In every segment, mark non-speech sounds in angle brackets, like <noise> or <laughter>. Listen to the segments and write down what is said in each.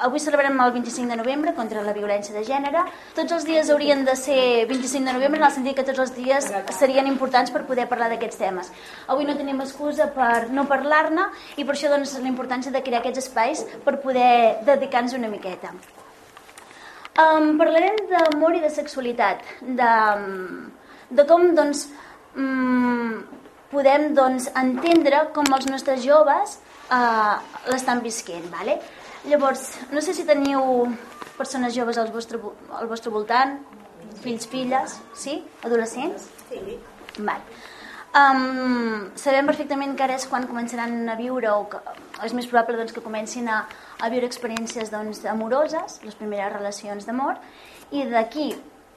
avui celebrem el 25 de novembre contra la violència de gènere. Tots els dies haurien de ser 25 de novembre, en el sentit que tots els dies serien importants per poder parlar d'aquests temes. Avui no tenim excusa per no parlar-ne i per això doncs, la importància de crear aquests espais per poder dedicar-nos una miqueta. Um, parlarem d'amor i de sexualitat, de, de com doncs, um, podem doncs, entendre com els nostres joves uh, l'estan visquent. Vale? Llavors, no sé si teniu persones joves al vostre, al vostre voltant, fills, filles, sí? Adolescents? Sí. Val. Um, sabem perfectament que ara és quan començaran a viure o que és més probable doncs, que comencin a, a viure experiències doncs, amoroses, les primeres relacions d'amor i d'aquí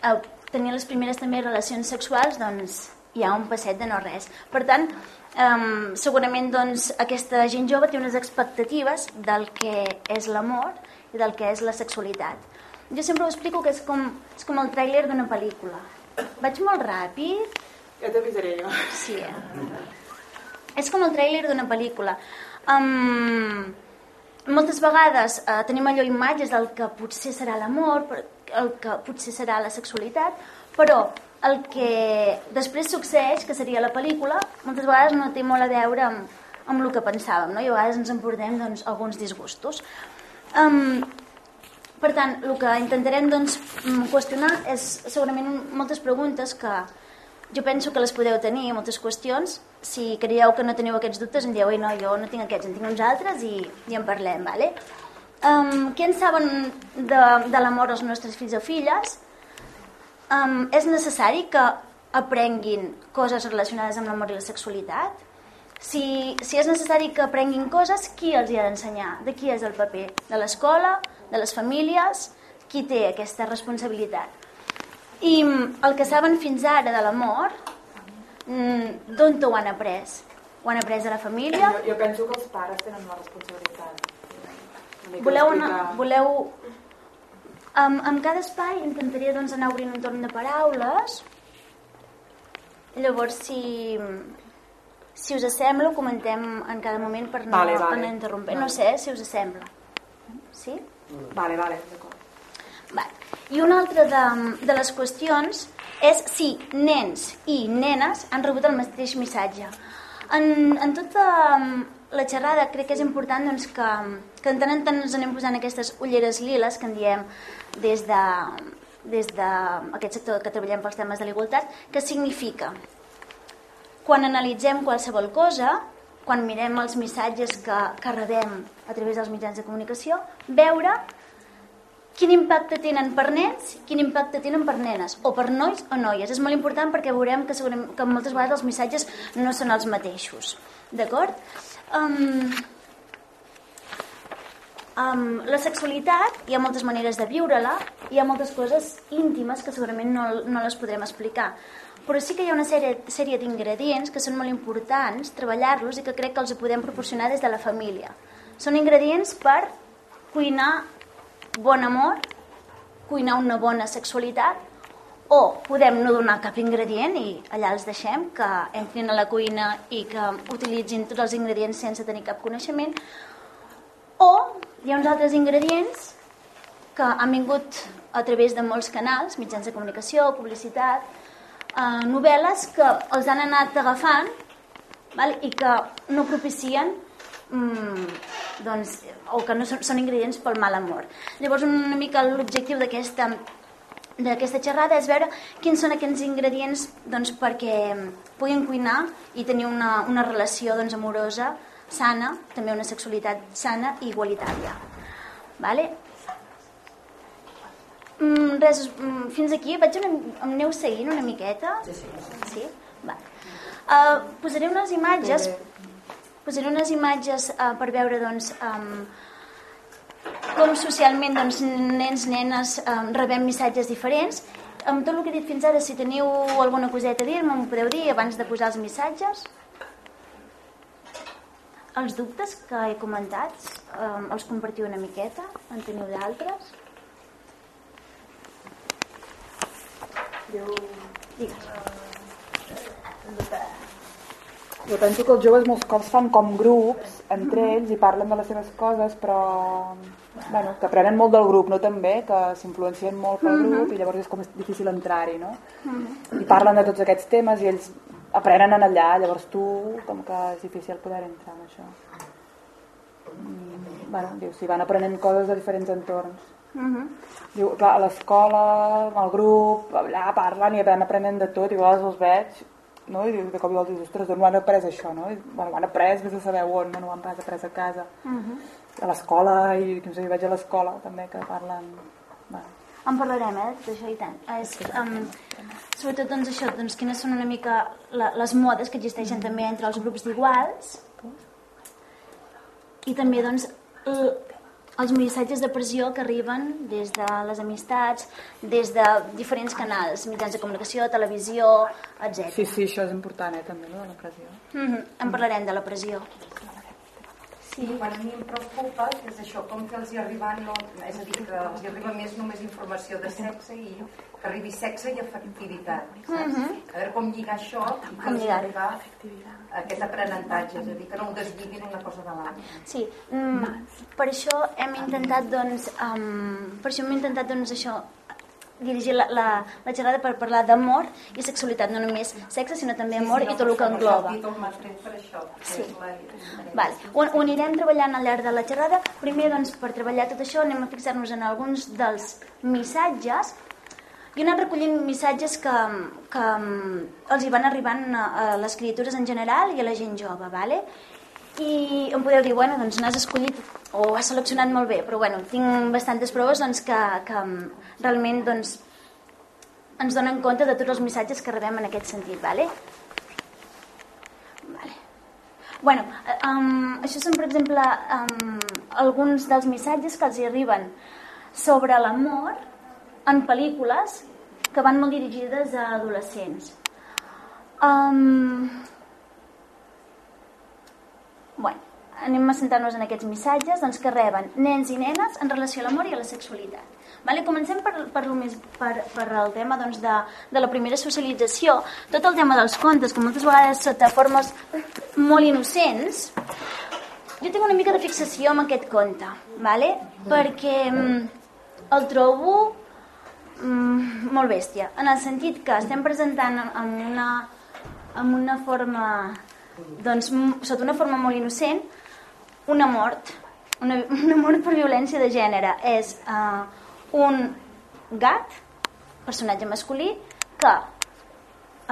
a tenir les primeres també relacions sexuals doncs, hi ha un passet de no res. Per tant, um, segurament doncs, aquesta gent jove té unes expectatives del que és l'amor i del que és la sexualitat. Jo sempre ho explico que és com, és com el tràiler d'una pel·lícula. Vaig molt ràpid? Ja t'avisaré jo. Sí, eh? És com el tràiler d'una pel·lícula. Um, moltes vegades uh, tenim allò imatges del que potser serà l'amor, el que potser serà la sexualitat, però el que després succeeix, que seria la pel·lícula, moltes vegades no té molt a veure amb, amb el que pensàvem, no? i a vegades ens emportem doncs, alguns disgustos. Um, per tant, el que intentarem doncs, qüestionar és segurament moltes preguntes que, jo penso que les podeu tenir, moltes qüestions. Si creieu que no teniu aquests dubtes, em dieu, no, jo no tinc aquests, en tinc uns altres i, i en parlem, vale? Um, què en saben de, de l'amor als nostres fills o filles? Um, és necessari que aprenguin coses relacionades amb l'amor i la sexualitat? Si, si és necessari que aprenguin coses, qui els hi ha d'ensenyar? De qui és el paper? De l'escola? De les famílies? Qui té aquesta responsabilitat? I el que saben fins ara de l'amor, mm, d'on ho han après? Ho han après a la família? Jo, jo penso que els pares tenen la responsabilitat. Una voleu, una, voleu... Um, en cada espai intentaria doncs, anar obrint un torn de paraules. Llavors, si, si us sembla, ho comentem en cada moment per no, vale, vale. no interrompre. No sé si us sembla. Sí? Vale, vale, d'acord. Vale. I una altra de, de les qüestions és si nens i nenes han rebut el mateix missatge. En, en tota la xerrada crec que és important doncs, que, que en tant en tant ens anem posant aquestes ulleres liles que en diem des de, des d'aquest sector que treballem pels temes de l'igualtat, que significa quan analitzem qualsevol cosa, quan mirem els missatges que, que rebem a través dels mitjans de comunicació, veure quin impacte tenen per nens, quin impacte tenen per nenes, o per nois o noies. És molt important perquè veurem que, segurament, que moltes vegades els missatges no són els mateixos. D'acord? Um, um, la sexualitat, hi ha moltes maneres de viure-la, hi ha moltes coses íntimes que segurament no, no les podrem explicar. Però sí que hi ha una sèrie, sèrie d'ingredients que són molt importants treballar-los i que crec que els podem proporcionar des de la família. Són ingredients per cuinar bon amor, cuinar una bona sexualitat, o podem no donar cap ingredient i allà els deixem, que entrin a la cuina i que utilitzin tots els ingredients sense tenir cap coneixement, o hi ha uns altres ingredients que han vingut a través de molts canals, mitjans de comunicació, publicitat, eh, novel·les que els han anat agafant val? i que no propicien mm, doncs, o que no són, són ingredients pel mal amor. Llavors una mica l'objectiu d'aquesta d'aquesta xerrada és veure quins són aquests ingredients doncs, perquè puguin cuinar i tenir una, una relació doncs, amorosa, sana, també una sexualitat sana i igualitària. Vale? Mm, res, mm, fins aquí vaig una, em aneu seguint una miqueta? Sí, sí. Sí? Vale. Uh, posaré unes imatges posaré unes imatges uh, per veure doncs, um, com socialment doncs, nens, nenes um, rebem missatges diferents. Amb tot el que he dit fins ara, si teniu alguna coseta a dir, m'ho podeu dir abans de posar els missatges. Els dubtes que he comentat, um, els compartiu una miqueta? En teniu d'altres? Jo... Digues. Jo penso que els joves molts cops fan com grups entre ells i parlen de les seves coses, però bueno, que aprenen molt del grup, no també, que s'influencien molt pel grup i llavors és com és difícil entrar-hi, no? I parlen de tots aquests temes i ells aprenen en allà, llavors tu com que és difícil poder entrar en això. Mm, bueno, diu, si van aprenent coses de diferents entorns. Mhm. Diu, clar, a l'escola, el grup, allà parlen i van aprenent de tot, i a vegades els veig, no? i de cop i volta dius, ostres, d'on ho han après això, no? I, bueno, ho han après, vés a saber on, no, no ho han pas après a casa. A l'escola, i no sé, vaig a l'escola també, que parlen... Bueno, En parlarem, eh, d'això i tant. És, um, sobretot, doncs, això, doncs, quines són una mica la, les modes que existeixen també entre els grups d'iguals i també, doncs, els missatges de pressió que arriben des de les amistats, des de diferents canals, mitjans de comunicació, televisió, etc. sí, sí, això és important, eh, també, no, de la pressió. Mm -hmm. En parlarem de la pressió. Sí, quan a mi em preocupa és això, com que els hi arriba, no, és a dir, que els hi arriba més només informació de sexe i que arribi sexe i afectivitat. Saps? A veure com lligar això i que Com els hi lligar-ho. arriba aquest aprenentatge, és a dir, que no ho desliguin una cosa de l'altra. Sí, mm, per això hem intentat, doncs, um, per això hem intentat, doncs, això, dirigir la, la, la xerrada per parlar d'amor i sexualitat, no només sexe, sinó també amor Sí, i no, tot el que engloba. Per això. Sí. la- Vale. Ho, ho anirem treballant al llarg de la xerrada. Primer, doncs, per treballar tot això, anem a fixar-nos en alguns dels missatges i he anat recollint missatges que, que mm, els hi van arribant a, les criatures en general i a la gent jove, vale? I em podeu dir, bueno, doncs n'has escollit o has seleccionat molt bé, però bueno, tinc bastantes proves doncs, que, que mm, realment doncs, ens donen compte de tots els missatges que rebem en aquest sentit, vale? Vale. Bueno, um, això són, per exemple, um, alguns dels missatges que els hi arriben sobre l'amor en pel·lícules que van molt dirigides a adolescents. Um, bueno, anem a centrar-nos en aquests missatges doncs, que reben nens i nenes en relació a l'amor i a la sexualitat. Vale? Comencem per, per, més, per, per el tema doncs, de, de la primera socialització. Tot el tema dels contes, que moltes vegades sota formes molt innocents, jo tinc una mica de fixació amb aquest conte, vale? perquè mm, el trobo mm, molt bèstia, en el sentit que estem presentant amb una, amb una forma, doncs, sota una forma molt innocent, una mort, una, <laughs> una mort per violència de gènere. És uh, un gat, personatge masculí, que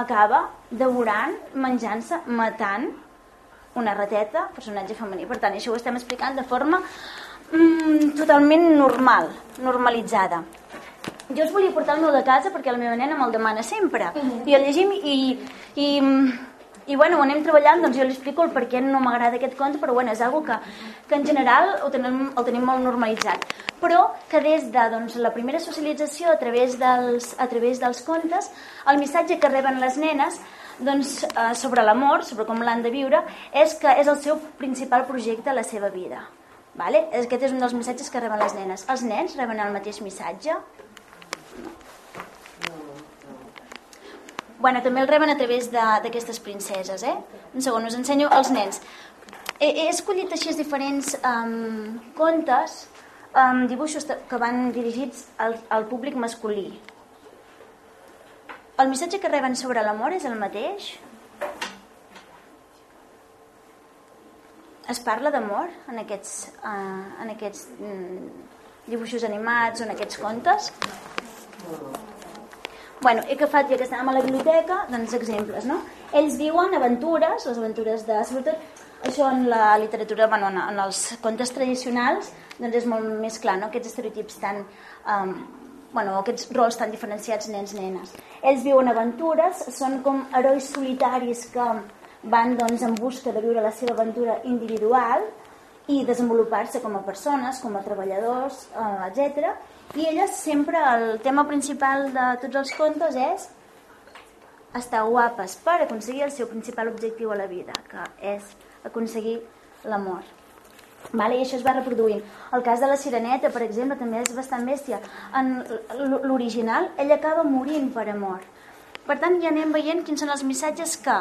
acaba devorant, menjant-se, matant una rateta, personatge femení. Per tant, això ho estem explicant de forma mm, totalment normal, normalitzada. Jo us volia portar el meu de casa perquè la meva nena me'l demana sempre. I el llegim i, i, i bueno, ho anem treballant, doncs jo li explico el per què no m'agrada aquest conte, però bueno, és algo que, que en general ho tenim, el tenim molt normalitzat. Però que des de doncs, la primera socialització a través, dels, a través dels contes, el missatge que reben les nenes doncs, eh, sobre l'amor, sobre com l'han de viure, és que és el seu principal projecte a la seva vida. Vale? Aquest és un dels missatges que reben les nenes. Els nens reben el mateix missatge? Bueno, també el reben a través d'aquestes princeses, eh? Un segon, us ensenyo els nens. He, he escollit així diferents um, contes, um, dibuixos que van dirigits al, al públic masculí. El missatge que reben sobre l'amor és el mateix? Es parla d'amor en aquests, uh, en aquests mm, dibuixos animats o en aquests contes? Bueno, he agafat, ja que estàvem a la biblioteca, doncs exemples, no? Ells diuen aventures, les aventures de... Sobretot això en la literatura, bueno, en, els contes tradicionals, doncs és molt més clar, no? Aquests estereotips tan... Um, bueno, aquests rols tan diferenciats nens-nenes. Ells viuen aventures, són com herois solitaris que van doncs, en busca de viure la seva aventura individual i desenvolupar-se com a persones, com a treballadors, eh, etc. I elles sempre, el tema principal de tots els contes és estar guapes per aconseguir el seu principal objectiu a la vida, que és aconseguir l'amor. Vale? I això es va reproduint. El cas de la Sireneta, per exemple, també és bastant bèstia. En l'original, ella acaba morint per amor. Per tant, ja anem veient quins són els missatges que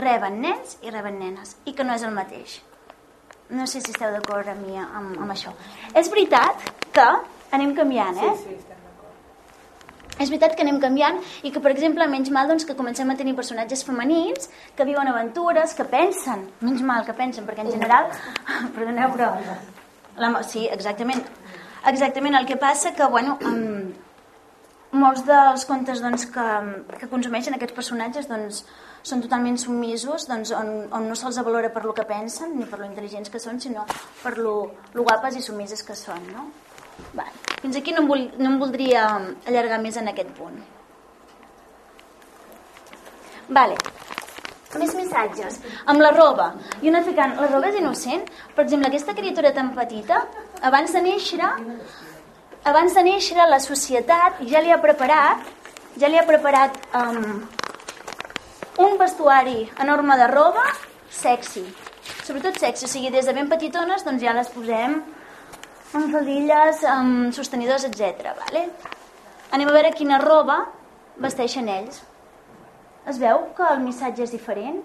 reben nens i reben nenes, i que no és el mateix. No sé si esteu d'acord amb mi amb, amb això. És veritat que anem canviant, eh? Sí, estem d'acord. És veritat que anem canviant i que, per exemple, menys mal doncs, que comencem a tenir personatges femenins que viuen aventures, que pensen, menys mal que pensen, perquè en general... <laughs> Perdoneu, però... La, sí, exactament. Exactament, el que passa que, bueno, um, molts dels contes doncs, que, que consumeixen aquests personatges doncs, són totalment submisos, doncs, on, on no se'ls valora per lo que pensen ni per lo intel·ligents que són, sinó per lo, lo guapes i submises que són. No? Vale. Fins aquí no em, vol, no em voldria allargar més en aquest punt. Vale. Més missatges. Amb la roba. I una ficant, la roba és innocent? Per exemple, aquesta criatura tan petita, abans de néixer, abans de néixer la societat ja li ha preparat, ja li ha preparat um, un vestuari enorme de roba sexy. Sobretot sexy, o sigui, des de ben petitones doncs ja les posem amb faldilles, amb sostenidors, etc. Vale? Anem a veure quina roba vesteixen ells. Es veu que el missatge és diferent?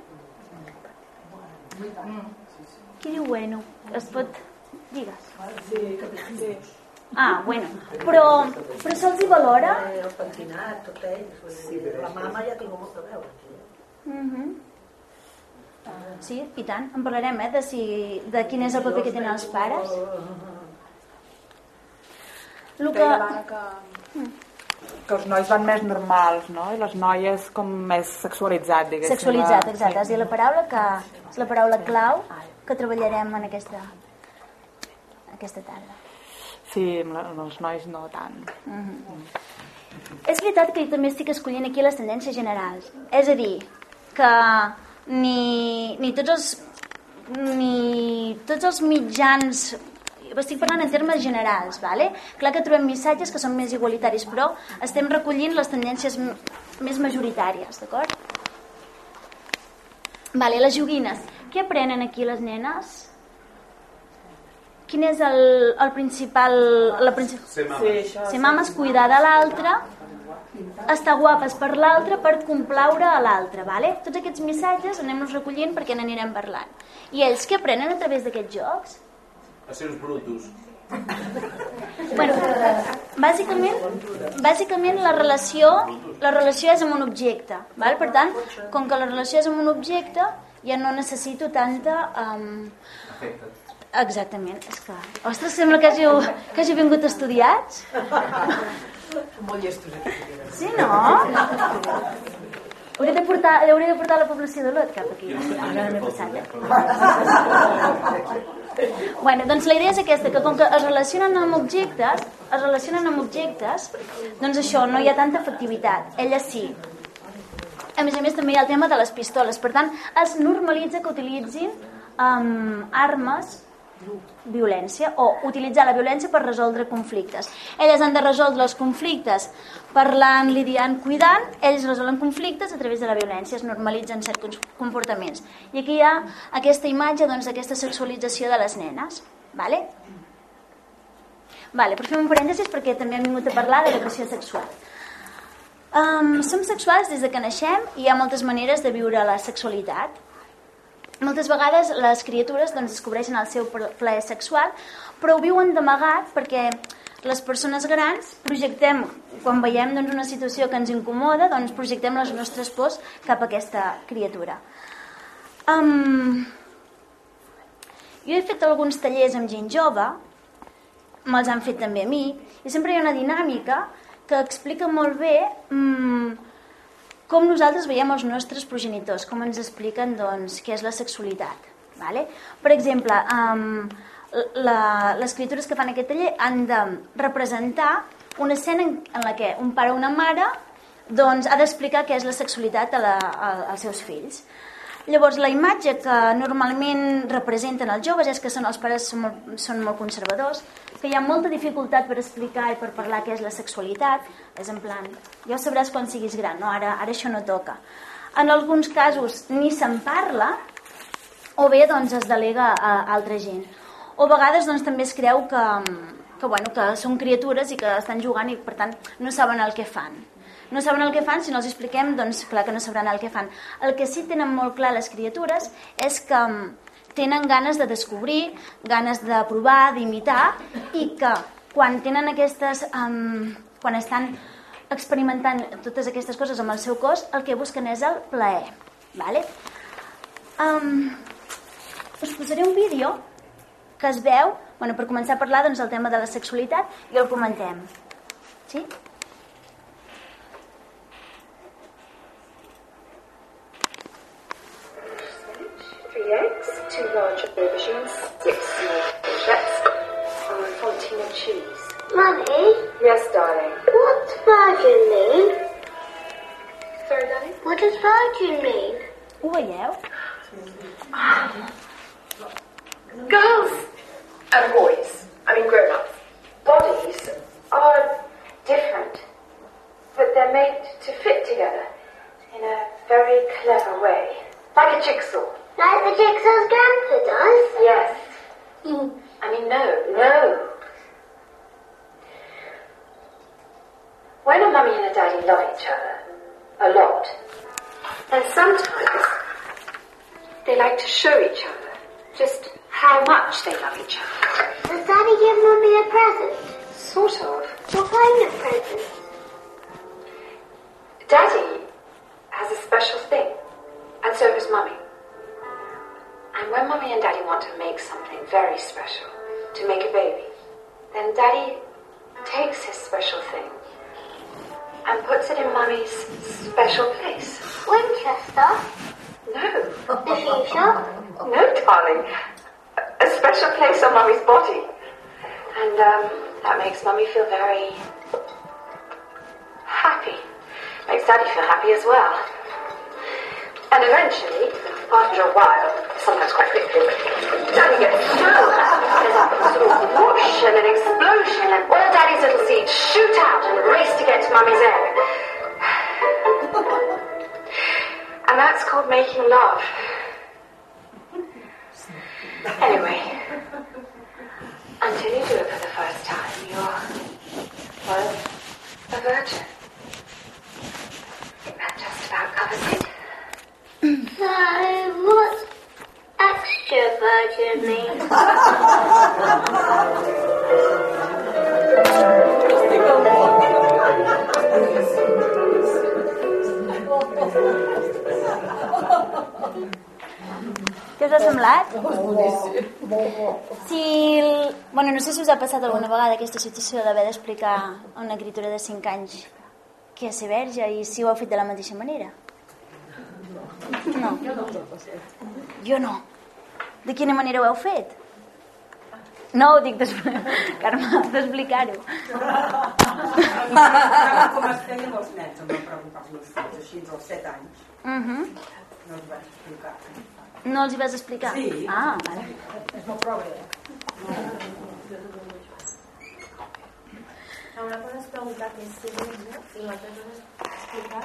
Qui diu bueno? Es pot... Digues. Sí. Ah, bueno. Però, però se'ls hi valora? El pentinat, tot ell. Sí, la mama ja tinc molt de veure. aquí. Mm -hmm. Sí, i tant. En parlarem, eh, de, si, de quin és el paper que tenen els pares. El que... Deia l'Anna que, que els nois van més normals, no? I les noies com més sexualitzat, diguéssim. Sexualitzat, eh? exacte. És dir, la paraula que és la paraula clau que treballarem en aquesta, aquesta tarda. Sí, amb, els nois no tant. És veritat que jo també estic escollint aquí les tendències generals. És a dir, que ni, ni tots els ni tots els mitjans estic parlant en termes generals, vale? clar que trobem missatges que són més igualitaris, però estem recollint les tendències més majoritàries, d'acord? Vale, les joguines. Què aprenen aquí les nenes? Quin és el, el principal... La principal... Ser mames. Sí. Ser mames, cuidar de l'altre, estar guapes per l'altre per complaure a l'altre, vale? Tots aquests missatges anem-nos recollint perquè n'anirem parlant. I ells què aprenen a través d'aquests jocs? A ser uns brutos. Bueno, bàsicament, bàsicament la relació, la relació és amb un objecte, val? per tant, com que la relació és amb un objecte, ja no necessito tanta... Um... Exactament, és que... Ostres, sembla que hàgiu, que hàgiu vingut estudiats. Molt llestos aquí. Sí, no? Hauria de portar, hauria de portar la població de l'Ot cap aquí. No, no m'he passat, eh? Bueno, doncs la idea és aquesta, que com que es relacionen amb objectes, es relacionen amb objectes, doncs això, no hi ha tanta efectivitat. Ella sí. A més a més, també hi ha el tema de les pistoles. Per tant, es normalitza que utilitzin um, armes violència o utilitzar la violència per resoldre conflictes. Elles han de resoldre els conflictes parlant, lidiant, cuidant, ells resolen conflictes a través de la violència, es normalitzen certs comportaments. I aquí hi ha aquesta imatge doncs, d'aquesta sexualització de les nenes. Vale? Vale, però fem un parèntesis perquè també hem vingut a parlar d'educació sexual. Um, som sexuals des de que naixem i hi ha moltes maneres de viure la sexualitat. Moltes vegades les criatures doncs, descobreixen el seu plaer sexual, però ho viuen d'amagat perquè les persones grans projectem, quan veiem doncs, una situació que ens incomoda, doncs projectem les nostres pors cap a aquesta criatura. Um, jo he fet alguns tallers amb gent jove, me'ls han fet també a mi, i sempre hi ha una dinàmica que explica molt bé um, com nosaltres veiem els nostres progenitors, com ens expliquen doncs, què és la sexualitat. Vale? Per exemple, um, les criatures que fan aquest taller han de representar una escena en, en la que un pare o una mare doncs, ha d'explicar què és la sexualitat a la, a, als seus fills. Llavors, la imatge que normalment representen els joves és que són els pares són molt, són molt conservadors, que hi ha molta dificultat per explicar i per parlar què és la sexualitat. És en plan, ja ho sabràs quan siguis gran, no? ara, ara això no toca. En alguns casos ni se'n parla, o bé doncs, es delega a altra gent. O a vegades doncs, també es creu que, que, bueno, que són criatures i que estan jugant i per tant no saben el que fan no saben el que fan, si no els expliquem, doncs clar que no sabran el que fan. El que sí tenen molt clar les criatures és que, tenen ganes de descobrir, ganes de provar, d'imitar i que quan tenen aquestes... Um, quan estan experimentant totes aquestes coses amb el seu cos, el que busquen és el plaer. Vale? Um, us posaré un vídeo que es veu, bueno, per començar a parlar doncs, del tema de la sexualitat i el comentem. Sí? Three eggs, two large aubergines, six small courgettes, and a fontaine of cheese. Mummy, Yes, darling. what's virgin mean? Sorry, darling? What does virgin mean? Ho veieu? Girls and boys, I mean grown-ups, bodies are different, but they're made to fit together in a very clever way, like a jigsaw. Like the jigsaw's grandpa does? Yes. Hmm. I mean, no, no. When a mummy and a daddy love each other a lot, then sometimes they like to show each other just how much they love each other. Does Daddy give Mummy a present? Sort of. What kind of present? Daddy has a special thing, and so does Mummy. And when Mummy and Daddy want to make something very special, to make a baby, then Daddy takes his special thing and puts it in Mummy's special place. Winchester? No, The future? no, darling. Special place on Mummy's body. And um, that makes Mummy feel very happy. Makes Daddy feel happy as well. And eventually, after a while, sometimes quite quickly, Daddy gets so happy there's a sort of whoosh and an explosion, and all Daddy's little seeds shoot out and race to get to Mummy's egg. And that's called making love. Anyway, until you do it for the first time, you're, well, a virgin. That just about covers it. <clears throat> So, what's extra virgin mean? <laughs> <laughs> Què us ha semblat? Si... El... Bueno, no sé si us ha passat alguna vegada aquesta situació d'haver d'explicar a una criatura de 5 anys que és verge i si ho heu fet de la mateixa manera. No. Jo no. De quina manera ho heu fet? No, ho dic <laughs> Carme, d'explicar-ho. com es feien els nens, em van preguntar els meus fills, així als 7 anys. Uh -huh. No els vaig explicar. No els hi vas explicar? Sí. Ah, vale. És molt prova? Una cosa és preguntar què és ser verge i l'altra cosa és explicar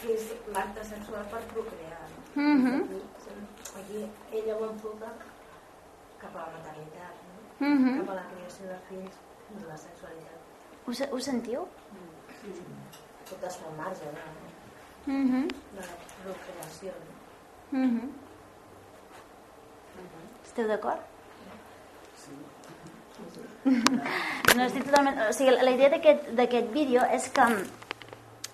que és l'acte sexual per procrear. no? Mhm. Aquí ella ho enfoca cap a la maternitat, no? Mhm. cap a la creació de fills de la sexualitat. Ho, ho sentiu? Tot està al marge de, Mhm. de la procreació. No? Mhm. Esteu d'acord? <laughs> No, estic totalment... O sigui, la idea d'aquest d'aquest vídeo és que,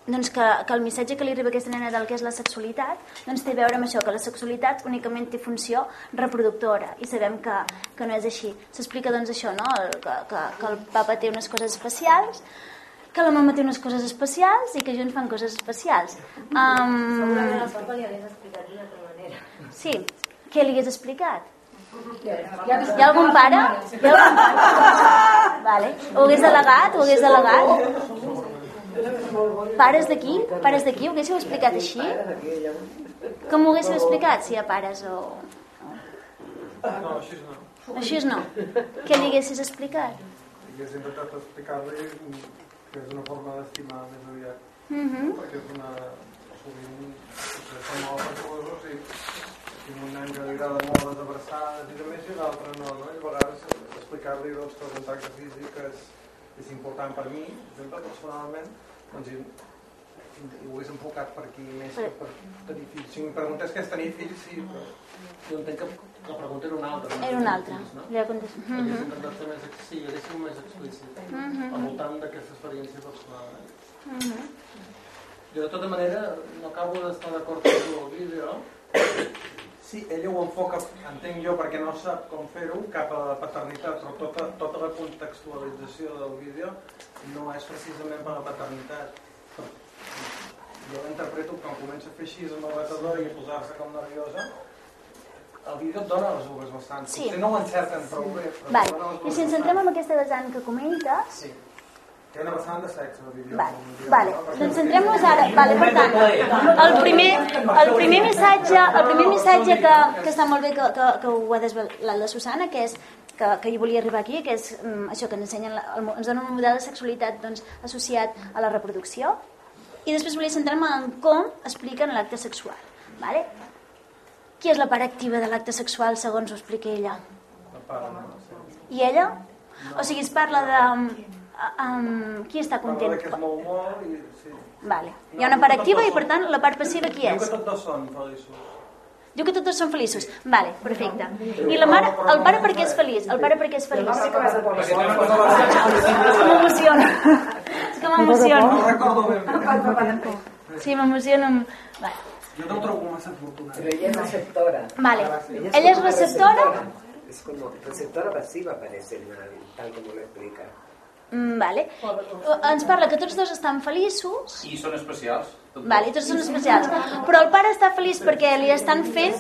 doncs que, que el missatge que li arriba a aquesta nena del que és la sexualitat doncs té a veure amb això, que la sexualitat únicament té funció reproductora i sabem que, que no és així. S'explica doncs això, no? El, que, que, que el papa té unes coses especials, que la mama té unes coses especials i que junts fan coses especials. Segurament Um, al papa li hagués explicat d'una altra manera. sí, què li hagués explicat? Hi ha algun pare? Hi ha algun pare? Vale. Ho hagués delegat? Ho hagués delegat? Pares d'aquí? Pares d'aquí? Ho haguéssiu explicat així? Com ho haguéssiu explicat, si hi ha pares o... No, així no. Així és no. Què li haguessis explicat? Hagués intentat explicar-li que és una forma d'estimar més aviat. Mhm. Perquè és una... Sovint potser són molt afectuosos i, i un nen que li agrada molt les abraçades i també si l'altre no, no? I a vegades explicar-li doncs, que el contacte físic és, és important per mi, exemple, personalment, doncs, i i ho hagués enfocat per aquí més que per tenir fills. Si em preguntés què és tenir fills, sí, però jo entenc que la pregunta era una altra. no? Era una altra. No? Ja contesto. Mhm. Hagués intentat ser més, ex- sí, hagués sigut més explícit Mhm. al voltant d'aquesta experiència personal. Eh? Mhm. Jo de tota manera no acabo d'estar d'acord amb tu al vídeo. Sí, ella ho enfoca, entenc jo, perquè no sap com fer-ho, cap a la paternitat, però tota, tota la contextualització del vídeo no és precisament per la paternitat. Jo l'interpreto quan comença a fer així amb el batedor i a posar-se com nerviosa, el vídeo et dona les uves bastant. Sí. Potser no ho encerten prou bé, però Vale. dona I si ens centrem en aquesta vessant que comentes, Sí. Té una vessant de sexe, el vídeo. Vale, diu, vale. no? Doncs centrem-nos ara. Vale, per tant, el primer, el primer missatge, el primer missatge que, que està molt bé que, que, que ho ha desvelat la Susana, que és que, que jo volia arribar aquí, que és mm, això que ens ensenyen, la, el, ens donen un model de sexualitat doncs, associat a la reproducció, i després volia centrar-me en com expliquen l'acte sexual. Vale? Qui és la part activa de l'acte sexual segons ho explica ella? No? I ella? O sigui, es parla de... Um, qui està Parla content? de que es mou molt i... Sí. Vale. Hi ha una part activa i, per tant, la part passiva qui Diu és? que tots dos són feliços. Diu que tots dos són feliços. Vale, perfecte. I la mare, el pare per què és feliç? El pare per què és feliç? <laughs> És que m'emociona. <laughs> És que m'emociona. Sí, m'emociona. Vale. Jo no ho trobo massa afortunat. Pero ella es receptora. Vale. Ella Ella és receptora? Es como receptora pasiva, parece, tal como lo explica. Mm, vale. Ens parla que tots dos estan feliços I són especials. Vale, tots són especials. Però el pare està feliç perquè li estan fent...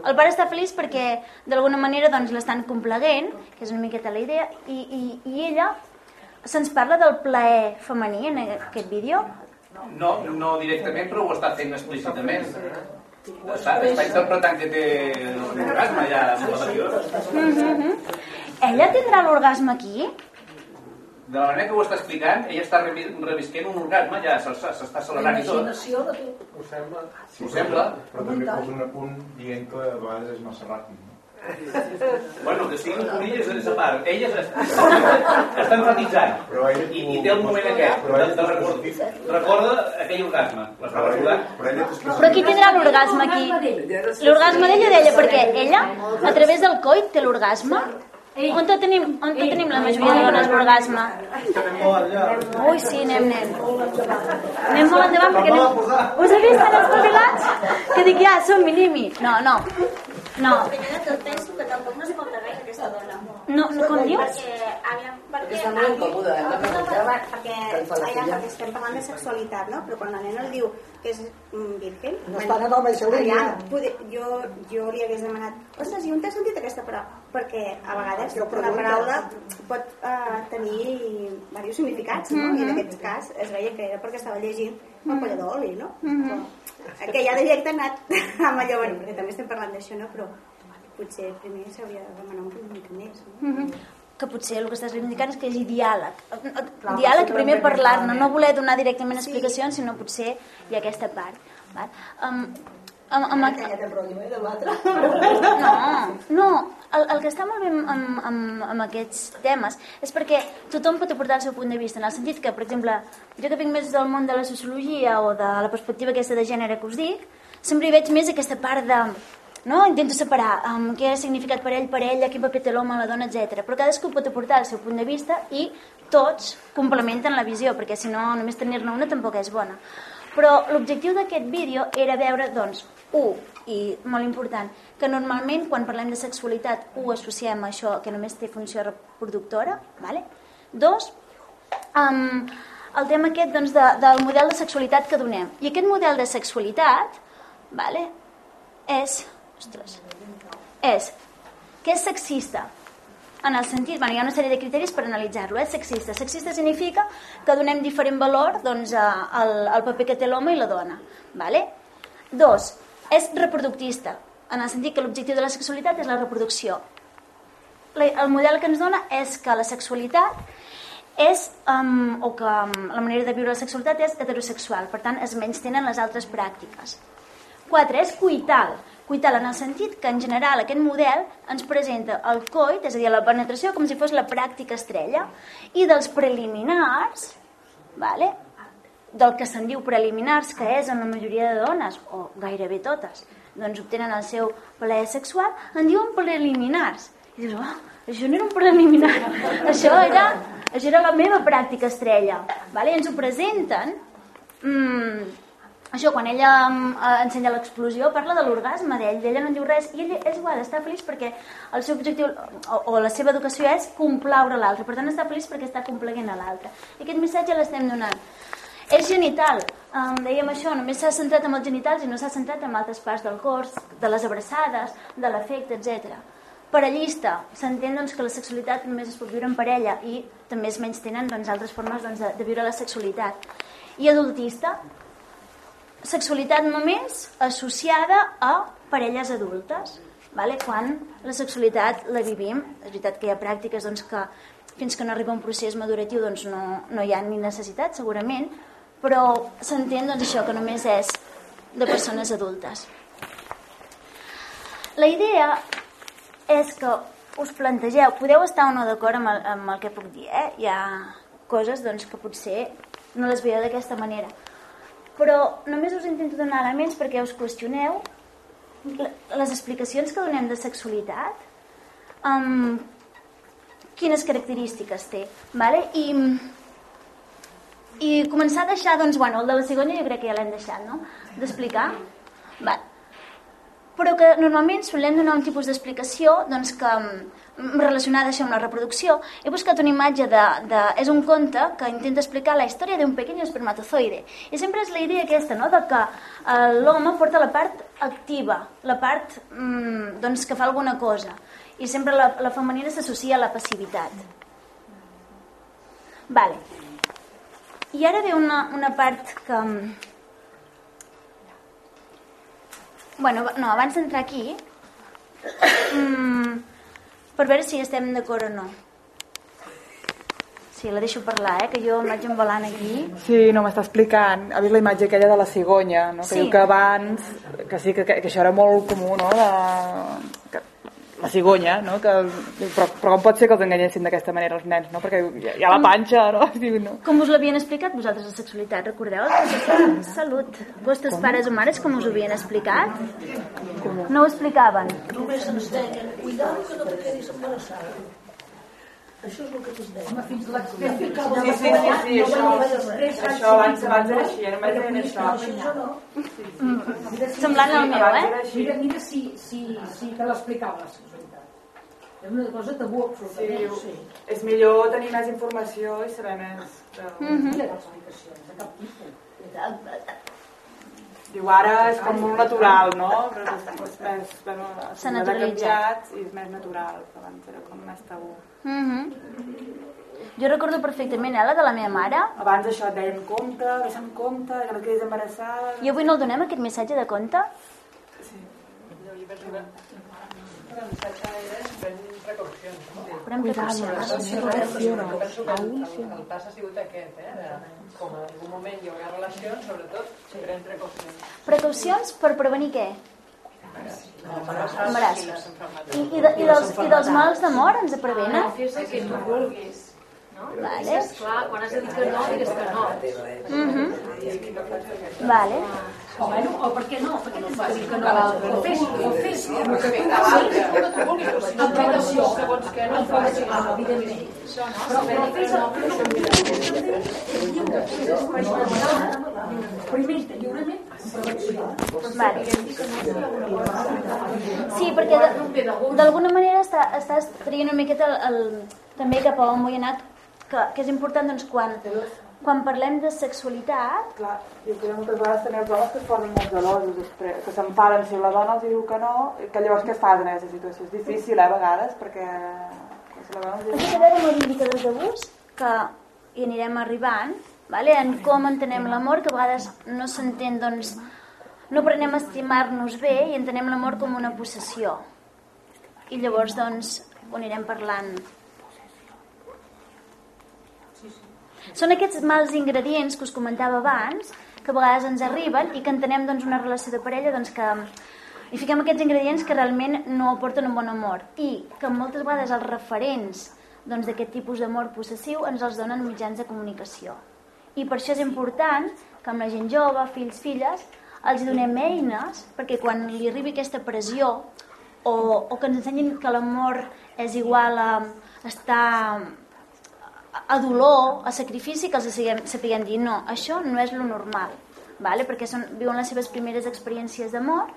El pare està feliç perquè d'alguna manera doncs, l'estan compleguent, que és una miqueta la idea, i, i, i ella se'ns parla del plaer femení en aquest vídeo. No, no directament, però ho està fent explícitament. Està, està interpretant que té un orgasme ja amb la batidora. Mm -hmm. Ella tindrà l'orgasme aquí? De la manera que ho està explicant, ella està revi- revisquent un orgasme, ja s'està acelerant i tot. Ho sembla. Ho sembla. Però també posa un apunt dient que a vegades és massa ràpid. No? Bueno, que siguin conilles de sa part. Elles es- <laughs> està enfatitzant. I, I té el moment aquest de, de record, recorda aquell orgasme. L'està recordant. Però qui tindrà l'orgasme aquí? L'orgasme d'ella o d'ella? Perquè ella, a través del coit, té l'orgasme. On tot tenim, on tot tenim la majoria de dones l'orgasme? Ui, sí, anem, anem. Anem molt endavant perquè anem... Us he vist tan espavilats que dic, ja, som minimi. No, no. No. Primer de tot penso que tampoc no es pot res aquesta dona. No, no, com dius? Perquè, aviam, perquè... Està molt incòmoda, eh? No, no, però, perquè, aviam, perquè estem parlant de sexualitat, no? Però quan la nena li diu que és mm, virgen... No estan en el mateix línia. aviam, poder, jo, jo li hagués demanat ostres, i on t'has sentit aquesta paraula? Perquè a vegades una paraula pot uh, tenir diversos significats, no? I en Mhm. aquest cas es veia que era perquè estava llegint un polla d'oli, no? Mhm. que ja directe ha anat <laughs> amb allò, bueno, perquè també estem parlant d'això, no? Però potser primer s'hauria de demanar una mica més. No? Mhm. que potser el que estàs reivindicant és que hi hagi diàleg. Clar, diàleg sí, i primer però parlar-ne, no voler donar directament explicacions, sinó potser hi ha aquesta part. Val? Um, amb, amb, el rotllo, eh, de l'altre. <laughs> no, no, el, el que està molt bé amb, amb, amb, amb aquests temes és perquè tothom pot aportar el seu punt de vista, en el sentit que, per exemple, jo que vinc més del món de la sociologia o de la perspectiva aquesta de gènere que us dic, sempre hi veig més aquesta part de no? intento separar um, què ha significat per ell, per ella, quin paper té l'home, la dona, etc. Però cadascú pot aportar el seu punt de vista i tots complementen la visió, perquè si no només tenir-ne una tampoc és bona. Però l'objectiu d'aquest vídeo era veure, doncs, un, i molt important, que normalment quan parlem de sexualitat ho associem a això que només té funció reproductora, vale? dos, um, el tema aquest doncs, de, del model de sexualitat que donem. I aquest model de sexualitat vale, és, ostres, és que és sexista en el sentit, bueno, hi ha una sèrie de criteris per analitzar-lo, és sexista. Sexista significa que donem diferent valor doncs, al, al paper que té l'home i la dona. Vale? Dos, és reproductista, en el sentit que l'objectiu de la sexualitat és la reproducció. El model que ens dona és que la sexualitat és, um, o que um, la manera de viure la sexualitat és heterosexual, per tant es menys tenen les altres pràctiques. 4. És coital. Coital en el sentit que en general aquest model ens presenta el coit, és a dir, la penetració, com si fos la pràctica estrella, i dels preliminars, vale? Del que se'n diu preliminars, que és en la majoria de dones, o gairebé totes, doncs obtenen el seu plaer sexual, en diuen preliminars. I dius, oh, això no era un preliminar, <laughs> això era, això era la meva pràctica estrella. Vale? I ens ho presenten mm, això, quan ella eh, ensenya l'explosió, parla de l'orgasme d'ell, d'ella no en diu res, i ell és igual, està feliç perquè el seu objectiu, o, o la seva educació és complaure l'altre, per tant està feliç perquè està complaguent a l'altre. I aquest missatge l'estem donant. És genital, um, dèiem això, només s'ha centrat en els genitals i no s'ha centrat en altres parts del cos, de les abraçades, de l'afecte, etc. Parellista, s'entén doncs, que la sexualitat només es pot viure en parella i també es menys tenen doncs, altres formes doncs, de, de viure la sexualitat. I adultista, sexualitat només associada a parelles adultes, vale? quan la sexualitat la vivim, és veritat que hi ha pràctiques doncs, que fins que no arriba un procés maduratiu doncs, no, no hi ha ni necessitat segurament, però s'entén doncs, això que només és de persones adultes. La idea és que us plantegeu, podeu estar o no d'acord amb, el, amb el que puc dir, eh? hi ha coses doncs, que potser no les veieu d'aquesta manera, però només us intento donar elements perquè us qüestioneu les explicacions que donem de sexualitat, um, quines característiques té, vale? I, i començar a deixar, doncs, bueno, el de la cigonya jo crec que ja l'hem deixat, no?, d'explicar. Va. Però que normalment solem donar un tipus d'explicació doncs, que mm, relacionada això amb la reproducció. He buscat una imatge de, de... És un conte que intenta explicar la història d'un pequeño espermatozoide. I sempre és la idea aquesta, no?, de que eh, l'home porta la part activa, la part mm, doncs, que fa alguna cosa. I sempre la, la femenina s'associa a la passivitat. Vale. I ara ve una, una part que... Bueno, no, abans d'entrar aquí, mm, per veure si estem d'acord o no. Sí, la deixo parlar, eh, que jo em vaig envalant aquí. Sí, no, m'està explicant. Ha vist la imatge aquella de la cigonya, no? que Sí. diu que abans, que sí, que, que això era molt comú, no? De, que, la cigonya, no? Que, però, però com pot ser que els enganyessin d'aquesta manera els nens, no? Perquè hi ha, hi ha la panxa, no? <laughs> Diu, no? Com us l'havien explicat vosaltres la sexualitat? Recordeu? Salut. Vostres pares o mares com us ho havien explicat? No ho explicaven. Només ens deien, cuidado que no te quedis embarassada. Això és el que deien. Home, fins. Sí, sí, sí, sí, això, això abans, abans era així, ara m'he dit això. Semblant al meu, eh? Mira, mira si, si, si te sexualitat. És una cosa tabú absolutament. Sí, és millor tenir més informació i saber més. De... Hi ha explicacions de cap tipus. Diu, ara és com molt natural, no? Però és, és més... Bueno, S'ha ha naturalitzat. I és més natural, abans era com més tabú. Mhm. Jo recordo perfectament, eh, la de la meva mare. Abans això et deien compte, vés amb compte, que no quedis embarassada... I avui no el donem, aquest missatge de compte? Però el missatge és pren precaucions. No? Pren precaucions. El, pas ha sigut aquest, eh? De, com en algun moment hi haurà relacions, sobretot, pren precaucions. Precaucions per prevenir què? Embaràs. I, i, de, i, dels, I dels mals de mort ens prevenen? No, fes el que tu vulguis. No? Vale. És clar, quan has de dir que no, digues que no. Mhm. Vale. O, bueno, o per què no? Per què no fas dir que no? O fes, o fes el que tu vulguis. el que tu vulguis, però si no prevenció. segons què no evidentment. Però, però que fes el que tu. Vale. Sí, perquè de- d'alguna manera està, estàs traient una miqueta el, el, també cap a on vull anar, que, que és important doncs, quan, quan parlem de sexualitat... Clar, jo crec que moltes vegades els homes que es posen molt gelosos després, que s'enfaden si la dona els diu que no, que llavors què fas en aquesta situació? És difícil, eh, a vegades, perquè si la dona els diu Això que té a veure amb els indicadors d'abús que hi anirem arribant, vale? en com entenem l'amor, que a vegades no s'entén, doncs, no aprenem a estimar-nos bé i entenem l'amor com una possessió. I llavors, doncs, ho anirem parlant. Són aquests mals ingredients que us comentava abans, que a vegades ens arriben i que entenem doncs, una relació de parella doncs, que i fiquem aquests ingredients que realment no aporten un bon amor i que moltes vegades els referents doncs, d'aquest tipus d'amor possessiu ens els donen mitjans de comunicació. I per això és important que amb la gent jove, fills, filles, els donem eines perquè quan li arribi aquesta pressió o, o que ens ensenyin que l'amor és igual a estar a dolor, a sacrifici, que els sapiguem, sapiguem dir no, això no és lo normal, vale? perquè són, viuen les seves primeres experiències d'amor,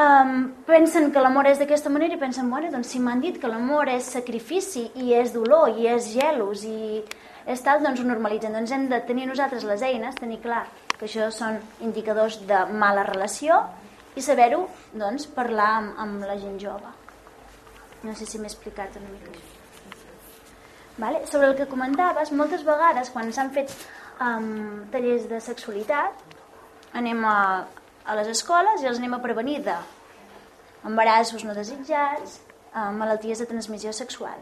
um, pensen que l'amor és d'aquesta manera i pensen, bueno, doncs si m'han dit que l'amor és sacrifici i és dolor i és gelos i és tal, doncs ho normalitzen. Doncs hem de tenir nosaltres les eines, tenir clar que això són indicadors de mala relació i saber-ho, doncs, parlar amb, amb la gent jove. No sé si m'he explicat una mica això. Vale? Sobre el que comentaves, moltes vegades quan s'han fet um, tallers de sexualitat anem a, a les escoles i els anem a prevenir de embarassos no desitjats, uh, malalties de transmissió sexual.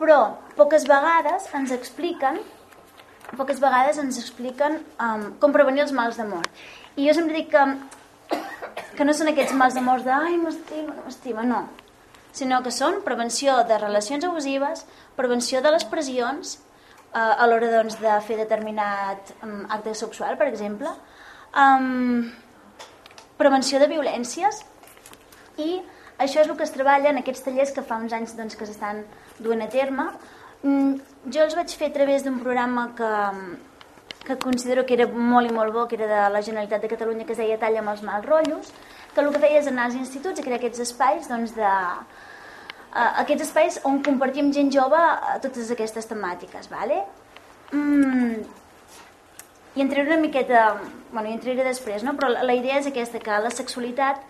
Però poques vegades ens expliquen poques vegades ens expliquen um, com prevenir els mals d'amor. I jo sempre dic que, que no són aquests mals d'amor de ai, m'estima, no m'estima, no. Sinó que són prevenció de relacions abusives, prevenció de les pressions eh, a l'hora doncs, de fer determinat um, acte sexual, per exemple, um, prevenció de violències i això és el que es treballa en aquests tallers que fa uns anys doncs, que s'estan duent a terme. Mm, jo els vaig fer a través d'un programa que, que considero que era molt i molt bo, que era de la Generalitat de Catalunya, que es deia Talla amb els mals rotllos, que el que feia és anar als instituts i crear aquests espais doncs, de, aquests espais on compartim gent jove a totes aquestes temàtiques, vale? Mm, i entraré una miqueta, bueno, hi entraré després, no? però la, la idea és aquesta, que la sexualitat,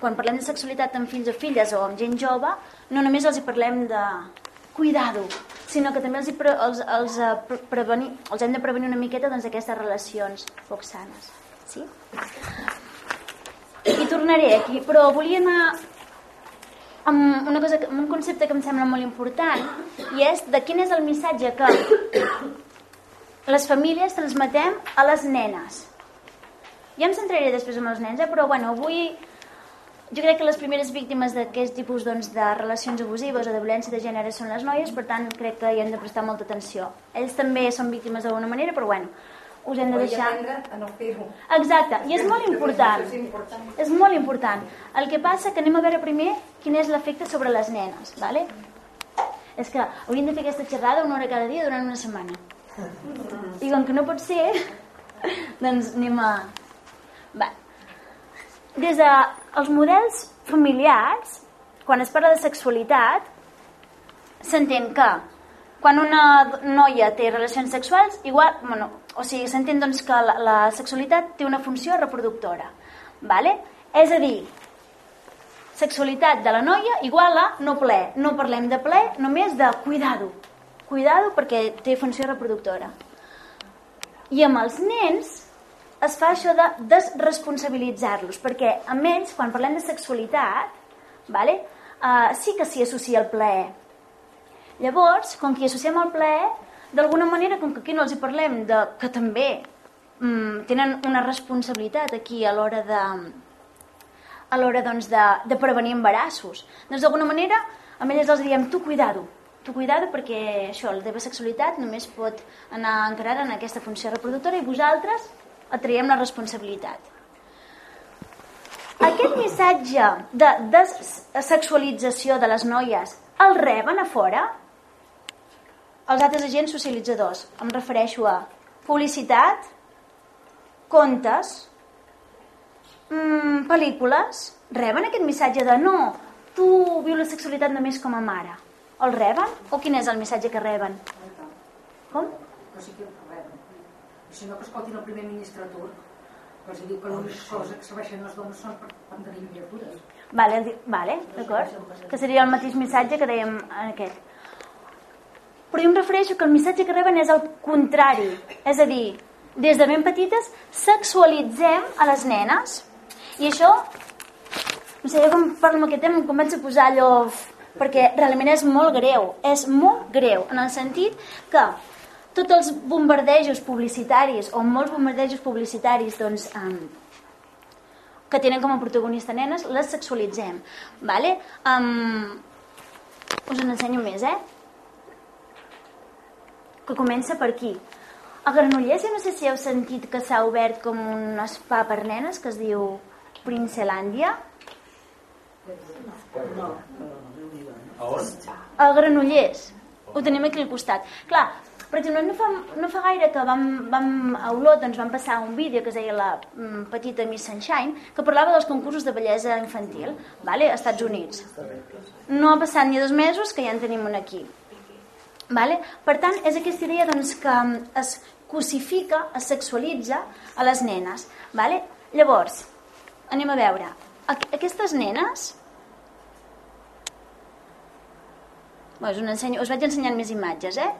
quan parlem de sexualitat amb fills o filles o amb gent jove, no només els hi parlem de cuidado, sinó que també els, hi pre, els, els, uh, prevenir, els hem de prevenir una miqueta doncs, aquestes relacions poc sanes. Sí? I tornaré aquí, però volia anar amb, una cosa, amb un concepte que em sembla molt important i és de quin és el missatge que les famílies transmetem a les nenes. Ja em centraré després amb els nens, eh? però bueno, avui jo crec que les primeres víctimes d'aquest tipus doncs, de relacions abusives o de violència de gènere són les noies, per tant crec que hi hem de prestar molta atenció. Ells també són víctimes d'alguna manera, però bueno, us hem de deixar... Exacte, i és molt important. és important. És molt important. El que passa que anem a veure primer quin és l'efecte sobre les nenes, ¿vale? És que hauríem de fer aquesta xerrada una hora cada dia durant una setmana. I com que no pot ser, <laughs> doncs anem a... Va. Des dels de models familiars, quan es parla de sexualitat, s'entén que quan una noia té relacions sexuals, igual, bueno, o sigui, s'entén doncs, que la, la sexualitat té una funció reproductora. Vale? És a dir, sexualitat de la noia igual a no ple. No parlem de ple, només de cuidado. Cuidado perquè té funció reproductora. I amb els nens es fa això de desresponsabilitzar-los, perquè amb ells, quan parlem de sexualitat, vale, uh, sí que s'hi associa el plaer, Llavors, com que hi associem el plaer, d'alguna manera, com que aquí no els hi parlem de que també mm, tenen una responsabilitat aquí a l'hora de a l'hora doncs, de, de prevenir embarassos. Doncs d'alguna manera, a elles els diem, tu cuidado, tu cuidado perquè això, la teva sexualitat només pot anar encarada en aquesta funció reproductora i vosaltres et traiem la responsabilitat. Aquest missatge de desexualització de les noies el reben a fora? Els altres agents socialitzadors. Em refereixo a publicitat, contes, mmm, pel·lícules, reben aquest missatge de no, tu viu la sexualitat només com a mare. El reben? O quin és el missatge que reben? Com? No sé qui el reben. Si no, que escoltin el primer ministre turc, que els diu que l'única cosa que serveixen les dones són per, per tenir criatures. Vale, vale d'acord. Que seria el mateix missatge que dèiem en aquest però jo em refereixo que el missatge que reben és el contrari. És a dir, des de ben petites sexualitzem a les nenes. I això, no sé, jo quan parlo amb aquest tema em començo a posar allò... perquè realment és molt greu, és molt greu, en el sentit que tots els bombardejos publicitaris, o molts bombardejos publicitaris, doncs, um, que tenen com a protagonista nenes, les sexualitzem. Vale? Um, us en ensenyo més, eh? Que comença per aquí. A Granollers, jo no sé si heu sentit que s'ha obert com un spa per nenes que es diu Princelàndia. No. A on? A Granollers. Ho tenim aquí al costat. Clar, per exemple, no fa, no fa gaire que vam, vam, a Olot doncs, vam passar un vídeo que es deia la mm, petita Miss Sunshine, que parlava dels concursos de bellesa infantil, vale? als Estats Units. No ha passat ni dos mesos que ja en tenim un aquí. Vale? Per tant, és aquesta idea doncs, que es cosifica, es sexualitza a les nenes. Vale? Llavors, anem a veure. Aqu aquestes nenes... Bé, us, ensenyo, us vaig ensenyant més imatges, eh?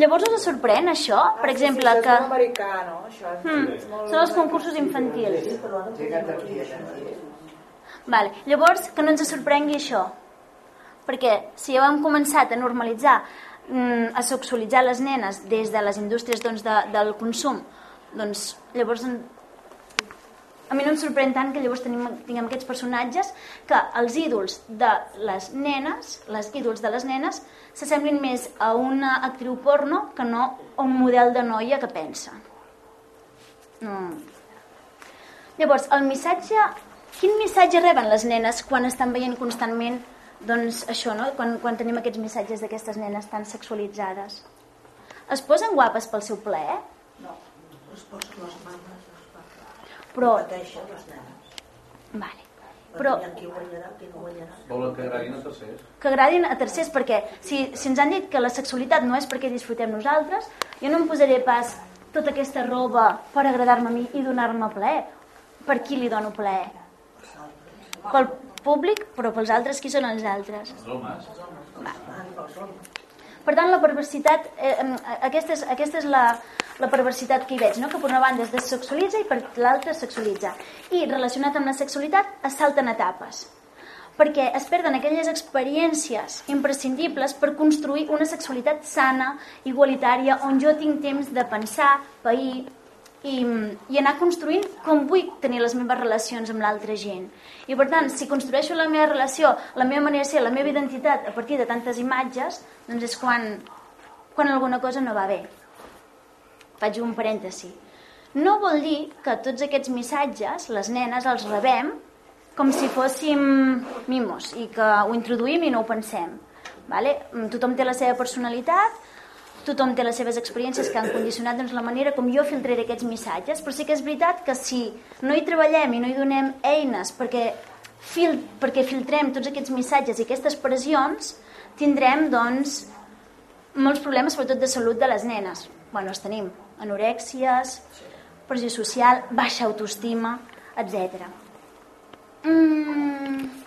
Llavors us sorprèn això? Per exemple, Ah, sí, que... és molt americà, no? Això és, Hmm, és molt... són els concursos infantils. Vale. Llavors, que no ens sorprengui això. Perquè si ja hem començat a normalitzar, mm, a sexualitzar les nenes des de les indústries doncs, de, del consum, doncs llavors a mi no em sorprèn tant que llavors tenim, tinguem aquests personatges que els ídols de les nenes, les ídols de les nenes, s'assemblin més a una actriu porno que no a un model de noia que pensa. No. Llavors, el missatge... Quin missatge reben les nenes quan estan veient constantment doncs, això, no? quan, quan tenim aquests missatges d'aquestes nenes tan sexualitzades? Es posen guapes pel seu plaer? No, es posen les mames, els pares. Però- Pateixen les nenes. Vale. Però... Qui guanyarà, qui no guanyarà. Volen que agradin a tercers. que agradin a tercers, perquè si, si ens han dit que la sexualitat no és perquè disfrutem nosaltres, jo no em posaré pas tota aquesta roba per agradar-me a mi i donar-me plaer. Per qui li dono plaer? Pel públic, però pels altres, qui són els altres? Els homes. Per tant, la perversitat, eh, aquesta és, aquesta és la, la perversitat que hi veig, no? que per una banda es dessexualitza i per l'altra es sexualitza. I relacionat amb la sexualitat es salten etapes perquè es perden aquelles experiències imprescindibles per construir una sexualitat sana, igualitària, on jo tinc temps de pensar, pair i, i anar construint com vull tenir les meves relacions amb l'altra gent. I per tant, si construeixo la meva relació, la meva manera de ser, la meva identitat a partir de tantes imatges, doncs és quan, quan alguna cosa no va bé. Faig un parèntesi. No vol dir que tots aquests missatges, les nenes, els rebem com si fóssim mimos i que ho introduïm i no ho pensem. Vale? Tothom té la seva personalitat, tothom té les seves experiències que han condicionat doncs, la manera com jo filtraré aquests missatges, però sí que és veritat que si no hi treballem i no hi donem eines perquè, fil perquè filtrem tots aquests missatges i aquestes pressions, tindrem doncs, molts problemes, sobretot de salut de les nenes. Bueno, els tenim anorèxies, pressió social, baixa autoestima, etc. Mm.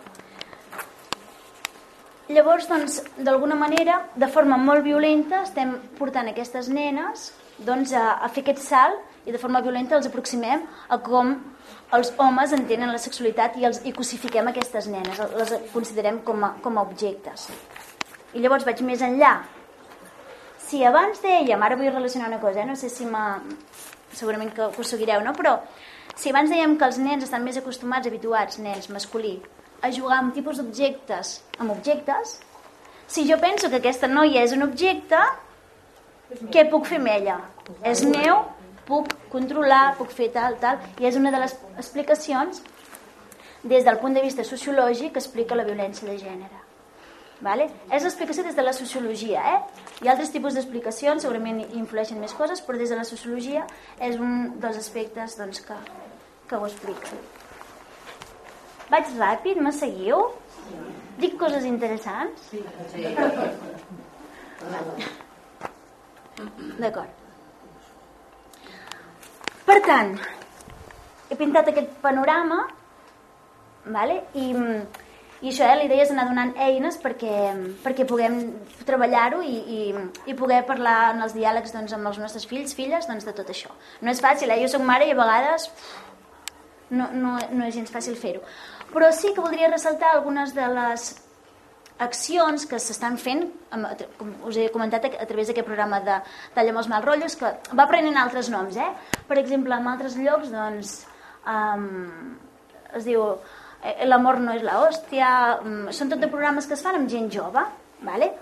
Llavors, doncs, d'alguna manera, de forma molt violenta, estem portant aquestes nenes doncs, a, a fer aquest salt i de forma violenta els aproximem a com els homes entenen la sexualitat i, els, i cosifiquem aquestes nenes, les considerem com a, com a objectes. I llavors vaig més enllà. Si abans dèiem, ara vull relacionar una cosa, eh? no sé si segurament que, que ho seguireu, no? però si abans dèiem que els nens estan més acostumats, habituats, nens, masculí, a jugar amb tipus d'objectes, amb objectes, si jo penso que aquesta noia és un objecte, què puc fer amb ella? És meu, puc controlar, puc fer tal, tal, i és una de les explicacions des del punt de vista sociològic que explica la violència de gènere. Vale? És l'explicació des de la sociologia. Eh? Hi ha altres tipus d'explicacions, segurament influeixen més coses, però des de la sociologia és un dels aspectes doncs, que, que ho expliquen. Vaig ràpid, me seguiu? Dic coses interessants? Sí. D'acord. Per tant, he pintat aquest panorama vale? I, i això, eh, la idea és anar donant eines perquè, perquè puguem treballar-ho i, i, i poder parlar en els diàlegs doncs, amb els nostres fills, filles, doncs, de tot això. No és fàcil, eh? jo soc mare i a vegades no, no, no és gens fàcil fer-ho. Però sí que voldria ressaltar algunes de les accions que s'estan fent, com us he comentat a través d'aquest programa de Talla amb els mal rotllos, que va prenent altres noms. Eh? Per exemple, en altres llocs doncs, um, es diu eh, L'amor no és la hòstia, um, són tot de programes que es fan amb gent jove. Vale?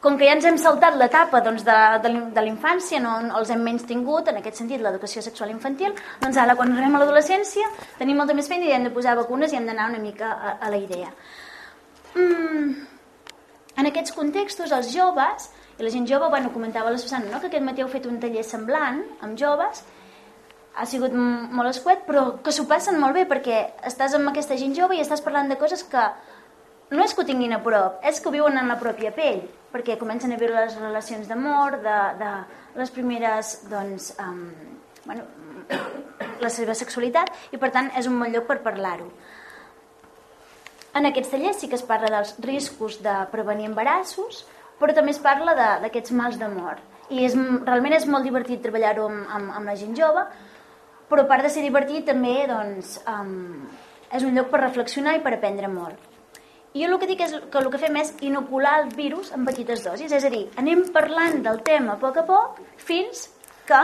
Com que ja ens hem saltat l'etapa doncs, de, de, de la infància, no els hem menys tingut, en aquest sentit, l'educació sexual infantil, doncs ara, quan arribem a l'adolescència, tenim molta més feina i hem de posar vacunes i hem d'anar una mica a, a la idea. Mm, en aquests contextos, els joves, i la gent jove, bueno, comentava la Susana, no? que aquest matí heu fet un taller semblant amb joves, ha sigut molt escuet, però que s'ho passen molt bé perquè estàs amb aquesta gent jove i estàs parlant de coses que no és que ho tinguin a prop, és que ho viuen en la pròpia pell, perquè comencen a viure les relacions d'amor, de, de les primeres, doncs, um, bueno, la seva sexualitat, i per tant és un bon lloc per parlar-ho. En aquests tallers sí que es parla dels riscos de prevenir embarassos, però també es parla d'aquests mals d'amor. I és, realment és molt divertit treballar-ho amb, amb, amb la gent jove, però a part de ser divertit també doncs, um, és un lloc per reflexionar i per aprendre molt. I jo el que dic és que el que fem és inocular el virus en petites dosis, és a dir, anem parlant del tema a poc a poc fins que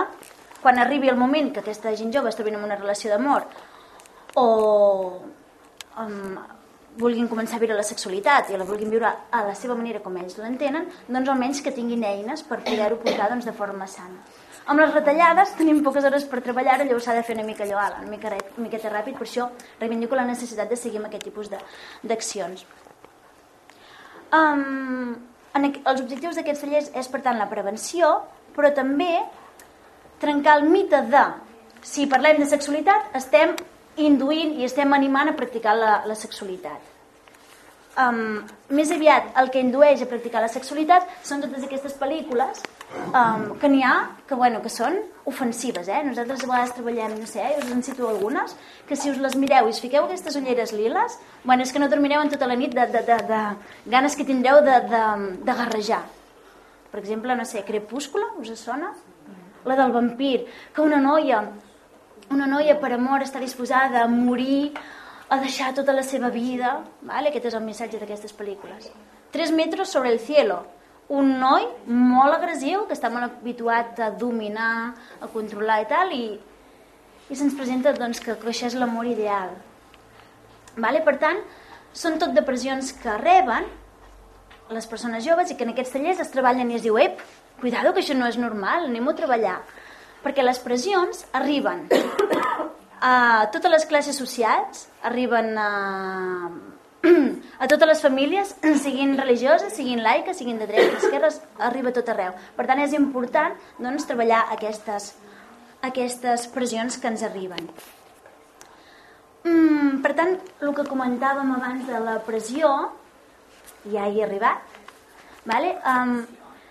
quan arribi el moment que aquesta gent jove es trobin en una relació d'amor o um, vulguin començar a viure la sexualitat i la vulguin viure a la seva manera com ells l'entenen, doncs almenys que tinguin eines per poder-ho portar doncs, de forma sana. Amb les retallades tenim poques hores per treballar, llavors s'ha de fer una mica allò una, mica, una miqueta ràpid, per això reivindico la necessitat de seguir amb aquest tipus d'accions. Um, en, els objectius d'aquests tallers és, per tant, la prevenció, però també trencar el mite de si parlem de sexualitat estem induint i estem animant a practicar la, la sexualitat um, més aviat el que indueix a practicar la sexualitat són totes aquestes pel·lícules um, que n'hi ha que, bueno, que són ofensives. Eh? Nosaltres a vegades treballem, no sé, eh? us en cito algunes, que si us les mireu i us fiqueu aquestes ulleres liles, bueno, és que no dormireu en tota la nit de, de, de, de ganes que tindreu de, de, de garrejar. Per exemple, no sé, Crepúscula, us sona? La del vampir, que una noia, una noia per amor està disposada a morir a deixar tota la seva vida. Vale? Aquest és el missatge d'aquestes pel·lícules. Tres metres sobre el cielo. Un noi molt agressiu que està molt habituat a dominar, a controlar i tal, i, i se'ns presenta doncs, que, que això és l'amor ideal. Vale? Per tant, són tot depressions que reben les persones joves i que en aquests tallers es treballen i es diu ep, cuidado que això no és normal, anem a treballar. Perquè les pressions arriben a totes les classes socials, arriben a, a totes les famílies, siguin religioses, siguin laiques, siguin de drets, d'esquerres, arriba tot arreu. Per tant, és important doncs, treballar aquestes, aquestes pressions que ens arriben. Mm, per tant, el que comentàvem abans de la pressió, ja hi he arribat, vale? um,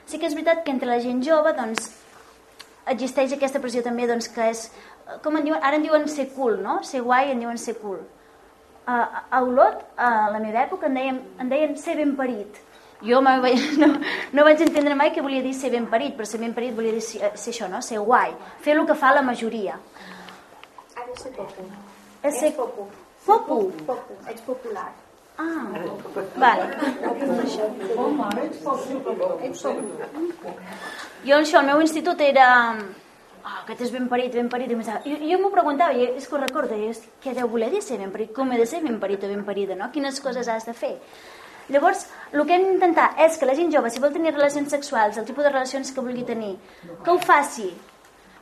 sí que és veritat que entre la gent jove doncs, existeix aquesta pressió també doncs, que és com en diuen, ara en diuen ser cool, no? Ser guai en diuen ser cool. A, a Olot, a la meva època, en deien, en deien ser ben parit. Jo <laughs> no, no vaig entendre mai què volia dir ser ben parit, però ser ben parit volia dir ser, ser això, no? Ser guai. Fer el que fa la majoria. Ha de ser popu. És ser... popu. Popu? Popu. Ets popular. Ah, vale. Home, ets popu. Ets popu. Jo això, el meu institut era oh, aquest és ben parit, ben parit. I jo, jo m'ho preguntava, i és que ho recordo, és, què deu voler dir ser ben parit? Com he de ser ben parit o ben parida, no? Quines coses has de fer? Llavors, el que hem d'intentar és que la gent jove, si vol tenir relacions sexuals, el tipus de relacions que vulgui tenir, que ho faci,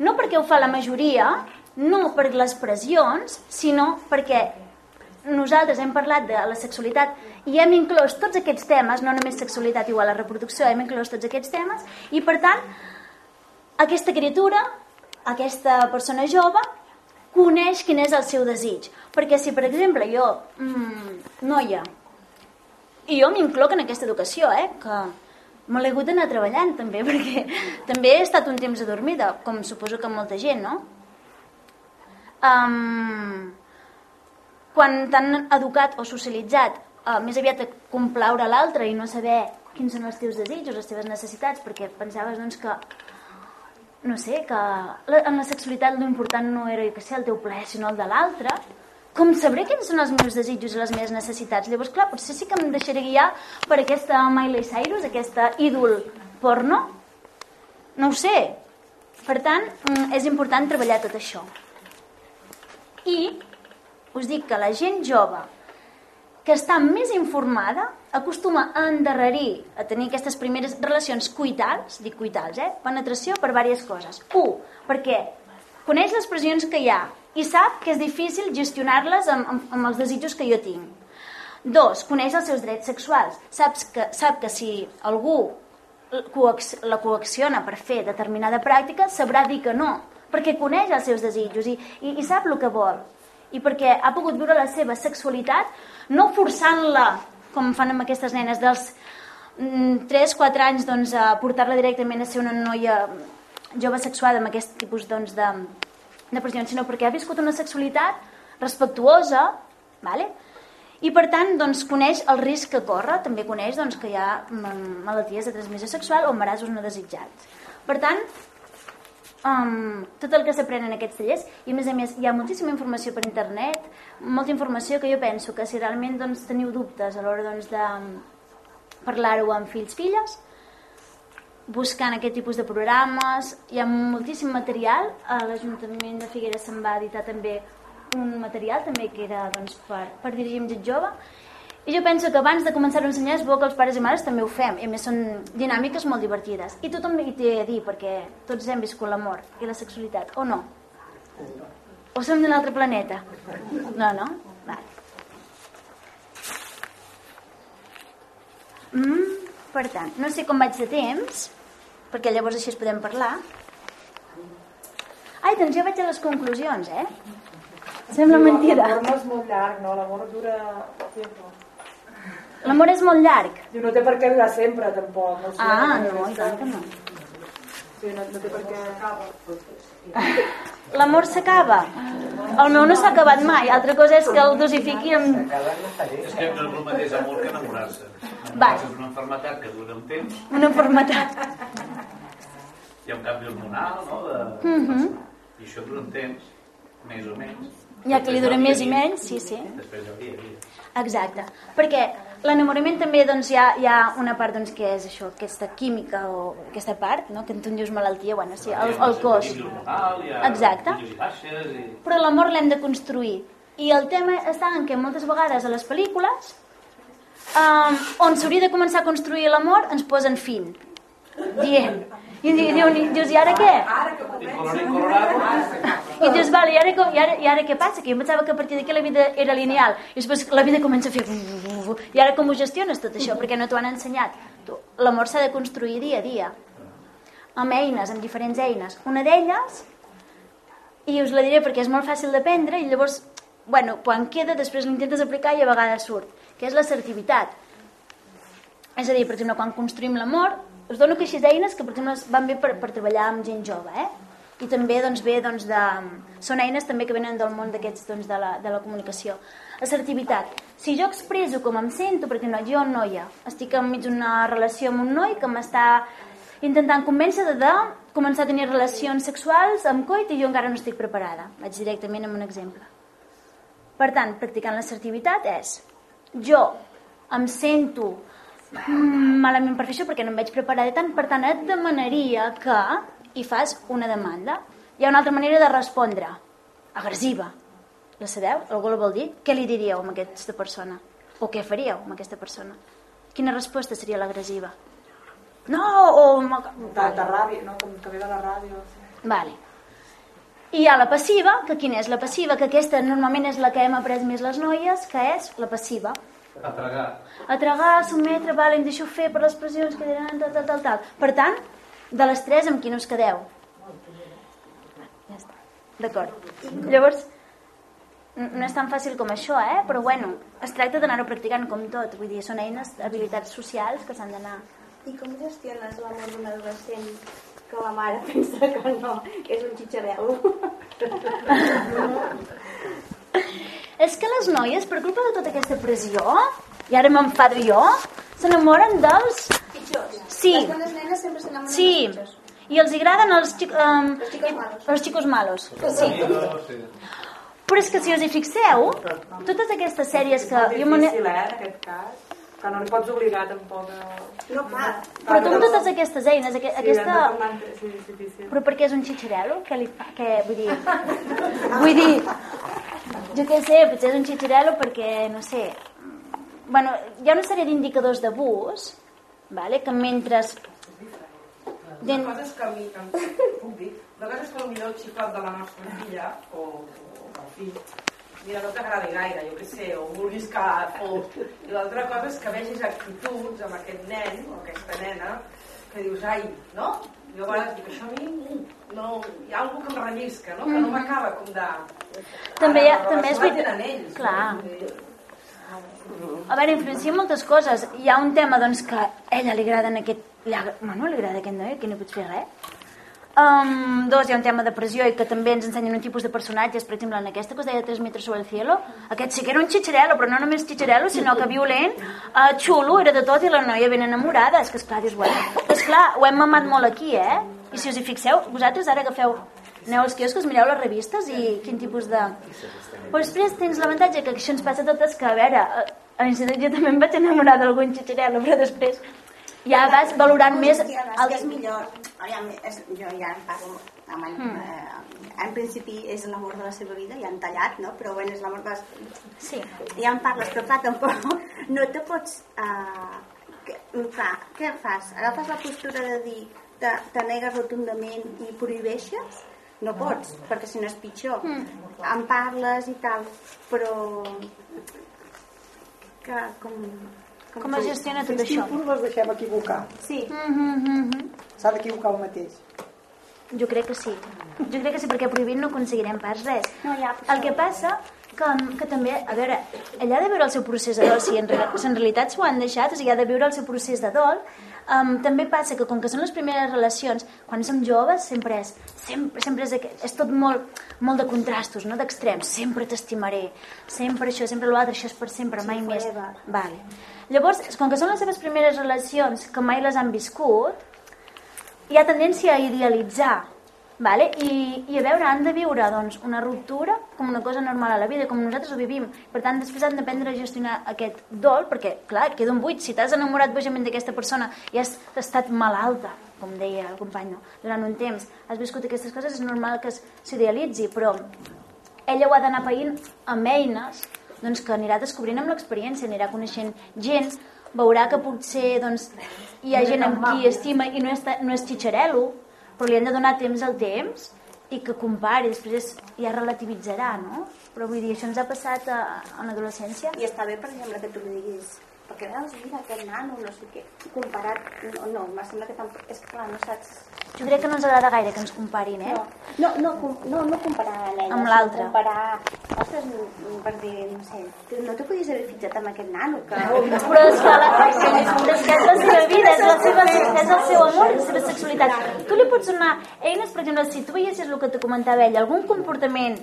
no perquè ho fa la majoria, no per les pressions, sinó perquè nosaltres hem parlat de la sexualitat i hem inclòs tots aquests temes, no només sexualitat igual a reproducció, hem inclòs tots aquests temes i per tant aquesta criatura aquesta persona jove coneix quin és el seu desig. Perquè si, per exemple, jo, mmm, noia, i jo m'incloc en aquesta educació, eh, que me l'he hagut d'anar treballant també, <laughs> perquè també he estat un temps adormida, com suposo que molta gent, no? Um, quan t'han educat o socialitzat uh, més aviat a complaure l'altre i no saber quins són els teus desitjos, les teves necessitats, perquè pensaves doncs, que no sé, que en la sexualitat l'important no era que ser el teu plaer, sinó el de l'altre, com sabré quins són els meus desitjos i les meves necessitats? Llavors, clar, potser sí que em deixaré guiar per aquesta Miley Cyrus, aquesta ídol porno. No ho sé. Per tant, mm, és important treballar tot això. I us dic que la gent jove que està més informada acostuma a endarrerir, a tenir aquestes primeres relacions cuitals, dic cuitals, eh? penetració per diverses coses. Un, perquè coneix les pressions que hi ha i sap que és difícil gestionar-les amb, amb, amb els desitjos que jo tinc. Dos, coneix els seus drets sexuals. Saps que, sap que si algú la coacciona per fer determinada pràctica, sabrà dir que no, perquè coneix els seus desitjos i, i, i sap el que vol. I perquè ha pogut viure la seva sexualitat no forçant-la, com fan amb aquestes nenes dels 3-4 mm, anys, doncs, a portar-la directament a ser una noia jove sexuada amb aquest tipus doncs, de, de pressions, sinó perquè ha viscut una sexualitat respectuosa, vale? i per tant doncs, coneix el risc que corre, també coneix doncs, que hi ha malalties de transmissió sexual o embarassos no desitjats. Per tant, um, tot el que s'aprèn en aquests tallers i a més a més hi ha moltíssima informació per internet molta informació que jo penso que si realment doncs, teniu dubtes a l'hora doncs, de parlar-ho amb fills filles buscant aquest tipus de programes hi ha moltíssim material. A l'Ajuntament de Figueres se'n va editar també un material també que era doncs, per, per dirigir amb gent jove i jo penso que abans de començar a ensenyar és bo que els pares i mares també ho fem i més són dinàmiques molt divertides i tothom hi té a dir perquè tots hem viscut l'amor i la sexualitat o no? o som d'un altre planeta? no, no? Vale. Mm, per tant, no sé com vaig de temps perquè llavors així es podem parlar ai, doncs jo vaig a les conclusions eh? Sembla mentida. L'amor és molt llarg, no? L'amor dura L'amor és molt llarg. I no té per què durar sempre, tampoc. No sé, ah, no, i tant que no. Sí, no, no té per què... L'amor s'acaba. El meu no s'ha acabat mai. Altra cosa és que el dosifiqui amb... És que no és el mateix amor que enamorar-se. Vale. És una enfermetat que dura un temps. Una enfermetat. Hi ha un canvi hormonal, no? De... Mm -hmm. I això dura un temps, més o menys ja que li dura més i menys, sí, sí. Després dia, dia. Exacte, perquè l'enamorament també doncs, hi, ha, hi ha una part doncs, que és això, aquesta química o aquesta part, no? que tu en dius malaltia, bueno, sí, el, el cos. Exacte. Però l'amor l'hem de construir. I el tema està en que moltes vegades a les pel·lícules um, on s'hauria de començar a construir l'amor ens posen fin dient i diu, dius, i ara què? I dius, vale, i ara, i, ara, i ara què passa? Que jo pensava que a partir d'aquí la vida era lineal. I després la vida comença a fer... I ara com ho gestiones tot això? Perquè no t'ho han ensenyat. L'amor s'ha de construir dia a dia. Amb eines, amb diferents eines. Una d'elles, i us la diré perquè és molt fàcil d'aprendre, i llavors, bueno, quan queda, després l'intentes aplicar i a vegades surt, que és l'assertivitat. És a dir, per exemple, quan construïm l'amor, us dono que eines que per exemple van bé per, per treballar amb gent jove eh? i també doncs, bé doncs, de... són eines també que venen del món d'aquests doncs, de, la, de la comunicació. Assertivitat. Si jo expreso com em sento perquè no, jo noia estic enmig d'una relació amb un noi que m'està intentant convèncer de, de començar a tenir relacions sexuals amb coit i jo encara no estic preparada. Vaig directament amb un exemple. Per tant, practicant l'assertivitat és jo em sento malament per fer això perquè no em veig preparada tant, per tant et demanaria que hi fas una demanda. Hi ha una altra manera de respondre, agressiva. La sabeu? Algú la vol dir? Què li diríeu a aquesta persona? O què faríeu amb aquesta persona? Quina resposta seria l'agressiva? No, o... De, de ràbia, no? Com que ve de la ràdio. Sí. Vale. I hi ha la passiva, que quina és la passiva? Que aquesta normalment és la que hem après més les noies, que és la passiva. A tragar. A tragar, a sometre, vale, em deixo fer per les pressions que diran, tal, tal, tal, tal. Per tant, de les tres, amb qui no us quedeu? Ja està. D'acord. Llavors, no és tan fàcil com això, eh? però bueno, es tracta d'anar-ho practicant com tot. Vull dir, són eines, habilitats socials que s'han d'anar... I com gestiones l'amor d'un adolescent que la mare <laughs> pensa que no, que és un xitxarel? <laughs> és que les noies, per culpa de tota aquesta pressió, i ara m'enfado jo, s'enamoren dels... Pitjors. Sí. Les bones nenes sempre s'enamoren sí. dels pitjors. I els agraden els, xic, um, els xicos malos. Els xicos malos. Sí. Però és que si us hi fixeu, totes aquestes sèries que... És molt difícil, eh, en aquest cas que no li pots obligar tampoc a... No, clar. Però tu amb totes aquestes eines, aqu sí, aquesta... Sí, és difícil. Però perquè és un xitxarelo? Què li fa? Que, vull dir... vull dir... Jo què sé, potser és un xitxarelo perquè, no sé... bueno, hi ha una sèrie d'indicadors d'abús vale? que mentre una cosa és que a mi, que em puc dir, una cosa és que potser el xicot de la nostra filla o, o el fill mira, no t'agradi gaire, jo què sé, o vulguis que fos. I l'altra cosa és que vegis actituds amb aquest nen o aquesta nena que dius, ai, no? Jo a vegades dic, això a mi no, hi ha alguna que em rellisca, no? que no m'acaba com de... també, ha, també és veritat ells, clar a veure, influencia moltes coses hi ha un tema doncs que a ella li agrada en aquest li, bueno, li agrada aquest noi que no pots fer res Um, dos, hi ha un tema de pressió i que també ens ensenyen un tipus de personatges, per exemple, en aquesta que us deia 3 metres sobre el cielo, aquest sí que era un xitxarelo, però no només xitxarelo, sinó que violent, uh, xulo, era de tot i la noia ben enamorada. És que, esclar, dius, bueno, esclar, ho hem mamat molt aquí, eh? I si us hi fixeu, vosaltres ara agafeu, aneu als quioscos, mireu les revistes i quin tipus de... Però després tens l'avantatge que això ens passa a totes que, a veure, eh, a l'institut jo també em vaig enamorar d'algun xitxarelo, però després ja vas valorant més... El... Que és millor, aviam, és, jo ja en parlo, amb el, Mm. eh, en principi és l'amor de la seva vida, ja han tallat, no? però bueno, és l'amor de vida. Sí. Ja en parles, però clar, tampoc <laughs> no te pots... Uh, que, clar, què fas? Agafes la postura de dir te, te negues rotundament i prohibeixes? No pots, perquè si no és pitjor. Mm. En parles i tal, però... Que, com, Com es gestiona tot això? Fins les deixem equivocar. Sí. Mm -hmm. S'ha d'equivocar el mateix. Jo crec que sí. Jo crec que sí, perquè prohibint no aconseguirem pas res. No, ja, El que passa que, que també, a veure, ella ha de viure el seu procés de dol, si en, si en realitat s'ho han deixat, o sigui, ha de viure el seu procés de dol, um, també passa que com que són les primeres relacions, quan som joves sempre és, sempre, sempre és, és tot molt, molt de contrastos, no? d'extrems, sempre t'estimaré, sempre això, sempre l'altre, això és per sempre, mai Sí, més. forever. Vale. Llavors, com que són les seves primeres relacions que mai les han viscut, hi ha tendència a idealitzar vale? I, i a veure, han de viure doncs, una ruptura com una cosa normal a la vida, com nosaltres ho vivim. Per tant, després han d'aprendre a gestionar aquest dol, perquè, clar, queda un buit. Si t'has enamorat bojament d'aquesta persona i has estat malalta, com deia el company, no? durant un temps, has viscut aquestes coses, és normal que s'idealitzi, però ella ho ha d'anar païnt amb eines doncs, que anirà descobrint amb l'experiència, anirà coneixent gent, veurà que potser doncs, hi ha gent amb qui estima i no és, no és xitxarelo, però li han de donar temps al temps i que compari, després ja relativitzarà, no? Però vull dir, això ens ha passat a, a l'adolescència. I està bé, per exemple, que tu li diguis perquè veus, mira, aquest nano, no sé què, comparat, no, no me sembla que tampoc, és clar, no saps... Jo crec que no ens agrada gaire que ens comparin, eh? No, no, com- no, no comparar amb ella, Amb l'altre. comparar, ostres, per dir, no sé, no te podies haver fitxat amb aquest nano, que... Però és que, la, és que és la seva vida, és, la seva, és el seu amor, la seva sexualitat. Tu li pots donar eines, per exemple, si tu veiessis el que te comentava ell, algun comportament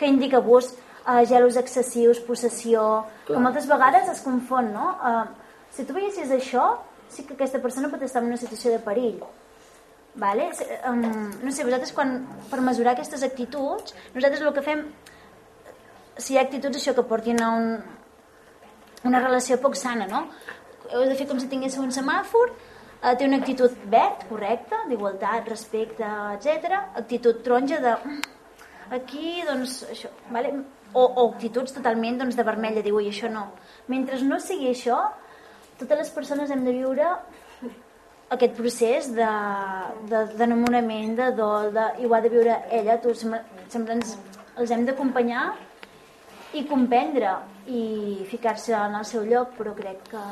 que indica abús, eh, gelos excessius, possessió, que moltes vegades es confon, no? Eh, si tu veiessis això, sí que aquesta persona pot estar en una situació de perill. Vale? Um, no sé, vosaltres quan, per mesurar aquestes actituds, nosaltres el que fem, si hi ha actituds això que portin a un, una relació poc sana, no? Heu de fer com si tinguéssiu un semàfor, eh, té una actitud verd, correcta, d'igualtat, respecte, etc. Actitud taronja de... "Mm, Aquí, doncs, això, vale? O, o actituds totalment doncs, de vermella, diu, i això no. Mentre no sigui això, totes les persones hem de viure aquest procés de- de- d'enamorament, de, de dol, de, i ho ha de viure ella, tu, sempre, sempre ens, els hem d'acompanyar i comprendre i ficar-se en el seu lloc, però crec que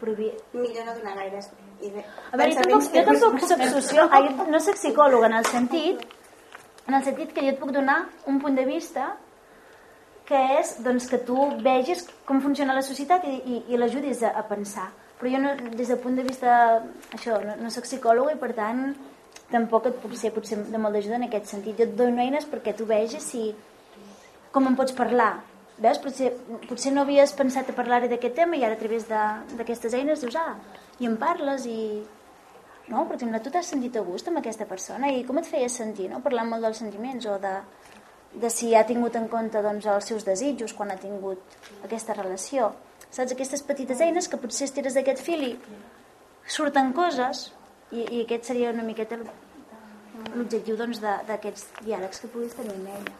prohibir... Millor no donar gaires idees. A veure, jo tampoc, jo tampoc soc soció, ai, no soc psicòloga en el sentit en el sentit que jo et puc donar un punt de vista que és doncs, que tu vegis com funciona la societat i, i, i l'ajudis a, a pensar. Però jo no, des del punt de vista això, no, no soc psicòloga i per tant tampoc et puc ser potser de molt d'ajuda en aquest sentit. Jo et dono eines perquè tu vegis si, com em pots parlar. Veus? Potser, potser no havies pensat a parlar d'aquest tema i ara a través d'aquestes eines dius, ah, i em parles i... No? Per exemple, tu t'has sentit a gust amb aquesta persona i com et feies sentir, no? Parlant molt dels sentiments o de, de si ha tingut en compte doncs, els seus desitjos quan ha tingut aquesta relació. Saps? Aquestes petites eines que potser estires d'aquest fil i surten coses i, i aquest seria una miqueta l'objectiu doncs, de- d'aquests diàlegs que puguis tenir amb ella.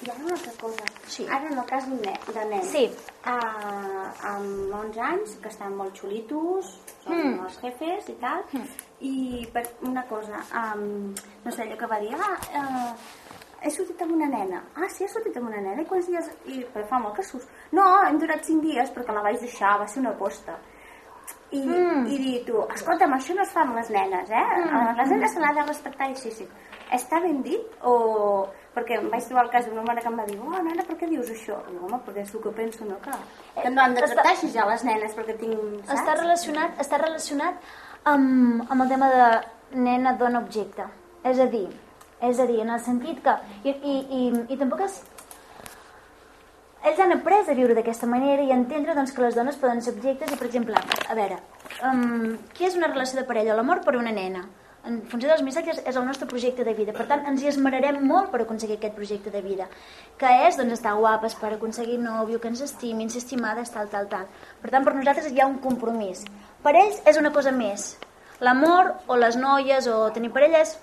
hi ha una altra cosa. Sí. Ara, en el cas de nen, Sí. uh, amb 11 anys, que estan molt xulitos, són Mm. els jefes i tal, i per una cosa, um, no sé, allò que va dir, ah, uh, he sortit amb una nena. Ah, sí, he sortit amb una nena? I quants dies? I, però fa molt que surts. No, hem durat 5 dies perquè la vaig deixar, va ser una aposta. I, mm. i dir tu, escolta'm, això no es fa amb les nenes, eh? Mm. Les nenes se l'ha de respectar i sí, sí. Està ben dit? O... Perquè em vaig trobar el cas d'una mare que em va dir oh, nena, per què dius això? I, home, perquè és el que penso, no? Que, que no han de tractar així ja les nenes perquè tinc... Saps? Està relacionat, està relacionat amb, amb el tema de nena, dona, objecte. És a dir, és a dir, en el sentit que... I, i, i, i tampoc és... Ells han après a viure d'aquesta manera i entendre doncs, que les dones poden ser objectes i, per exemple, a veure, um, què és una relació de parella? L'amor per una nena. En funció dels missatges és el nostre projecte de vida. Per tant, ens hi esmerarem molt per aconseguir aquest projecte de vida. Que és doncs, estar guapes per aconseguir nòvio, que ens estimin, ser estimades, tal, tal, tal. Per tant, per nosaltres hi ha un compromís. Per ells és una cosa més. L'amor o les noies o tenir parella és...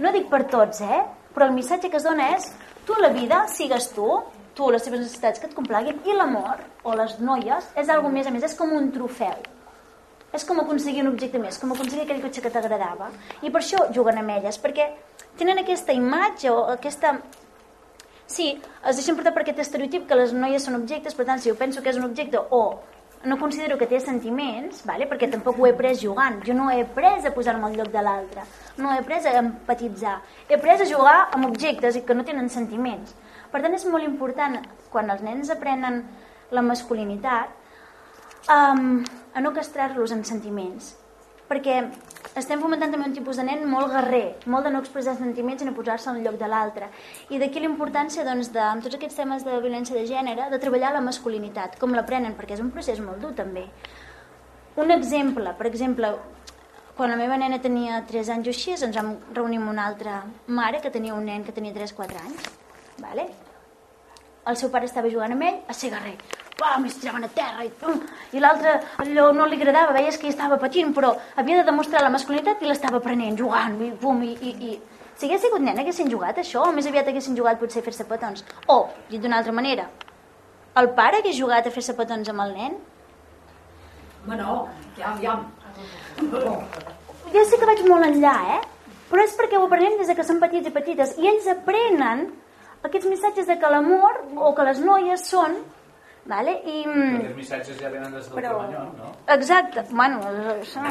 No dic per tots, eh? Però el missatge que es dona és tu la vida sigues tu, tu les teves necessitats que et compleguin i l'amor o les noies és algo més a més, és com un trofeu és com aconseguir un objecte més, com aconseguir aquell cotxe que t'agradava. I per això juguen amb elles, perquè tenen aquesta imatge o aquesta... Sí, es deixen portar per aquest estereotip que les noies són objectes, per tant, si jo penso que és un objecte o no considero que té sentiments, vale? perquè tampoc ho he pres jugant, jo no he après a posar-me al lloc de l'altre, no he après a empatitzar, he après a jugar amb objectes i que no tenen sentiments. Per tant, és molt important, quan els nens aprenen la masculinitat, um, a no castrar-los en sentiments perquè estem fomentant també un tipus de nen molt guerrer, molt de no expressar sentiments i no posar-se en lloc de l'altre. I d'aquí la importància doncs, de, amb tots aquests temes de violència de gènere, de treballar la masculinitat, com l'aprenen, perquè és un procés molt dur també. Un exemple, per exemple, quan la meva nena tenia 3 anys o així, ens vam reunir amb una altra mare que tenia un nen que tenia 3-4 anys. Vale? El seu pare estava jugant amb ell a ser guerrer pam, es tiraven a terra i, pum, i l'altre allò no li agradava, veies que hi estava patint però havia de demostrar la masculinitat i l'estava prenent, jugant i, pum, i, i, i... si hagués sigut nen haguessin jugat això? O més aviat haguessin jugat potser a fer-se petons. O, dit d'una altra manera el pare hagués jugat a fer-se petons amb el nen? Home, no, ja, ja. jo sé que vaig molt enllà, eh? però és perquè ho aprenem des de que són petits i petites. I ells aprenen aquests missatges de que l'amor o que les noies són Vale? I, mm, Aquests missatges ja venen des del Però- Cremanyón, no? Exacte, bueno, això...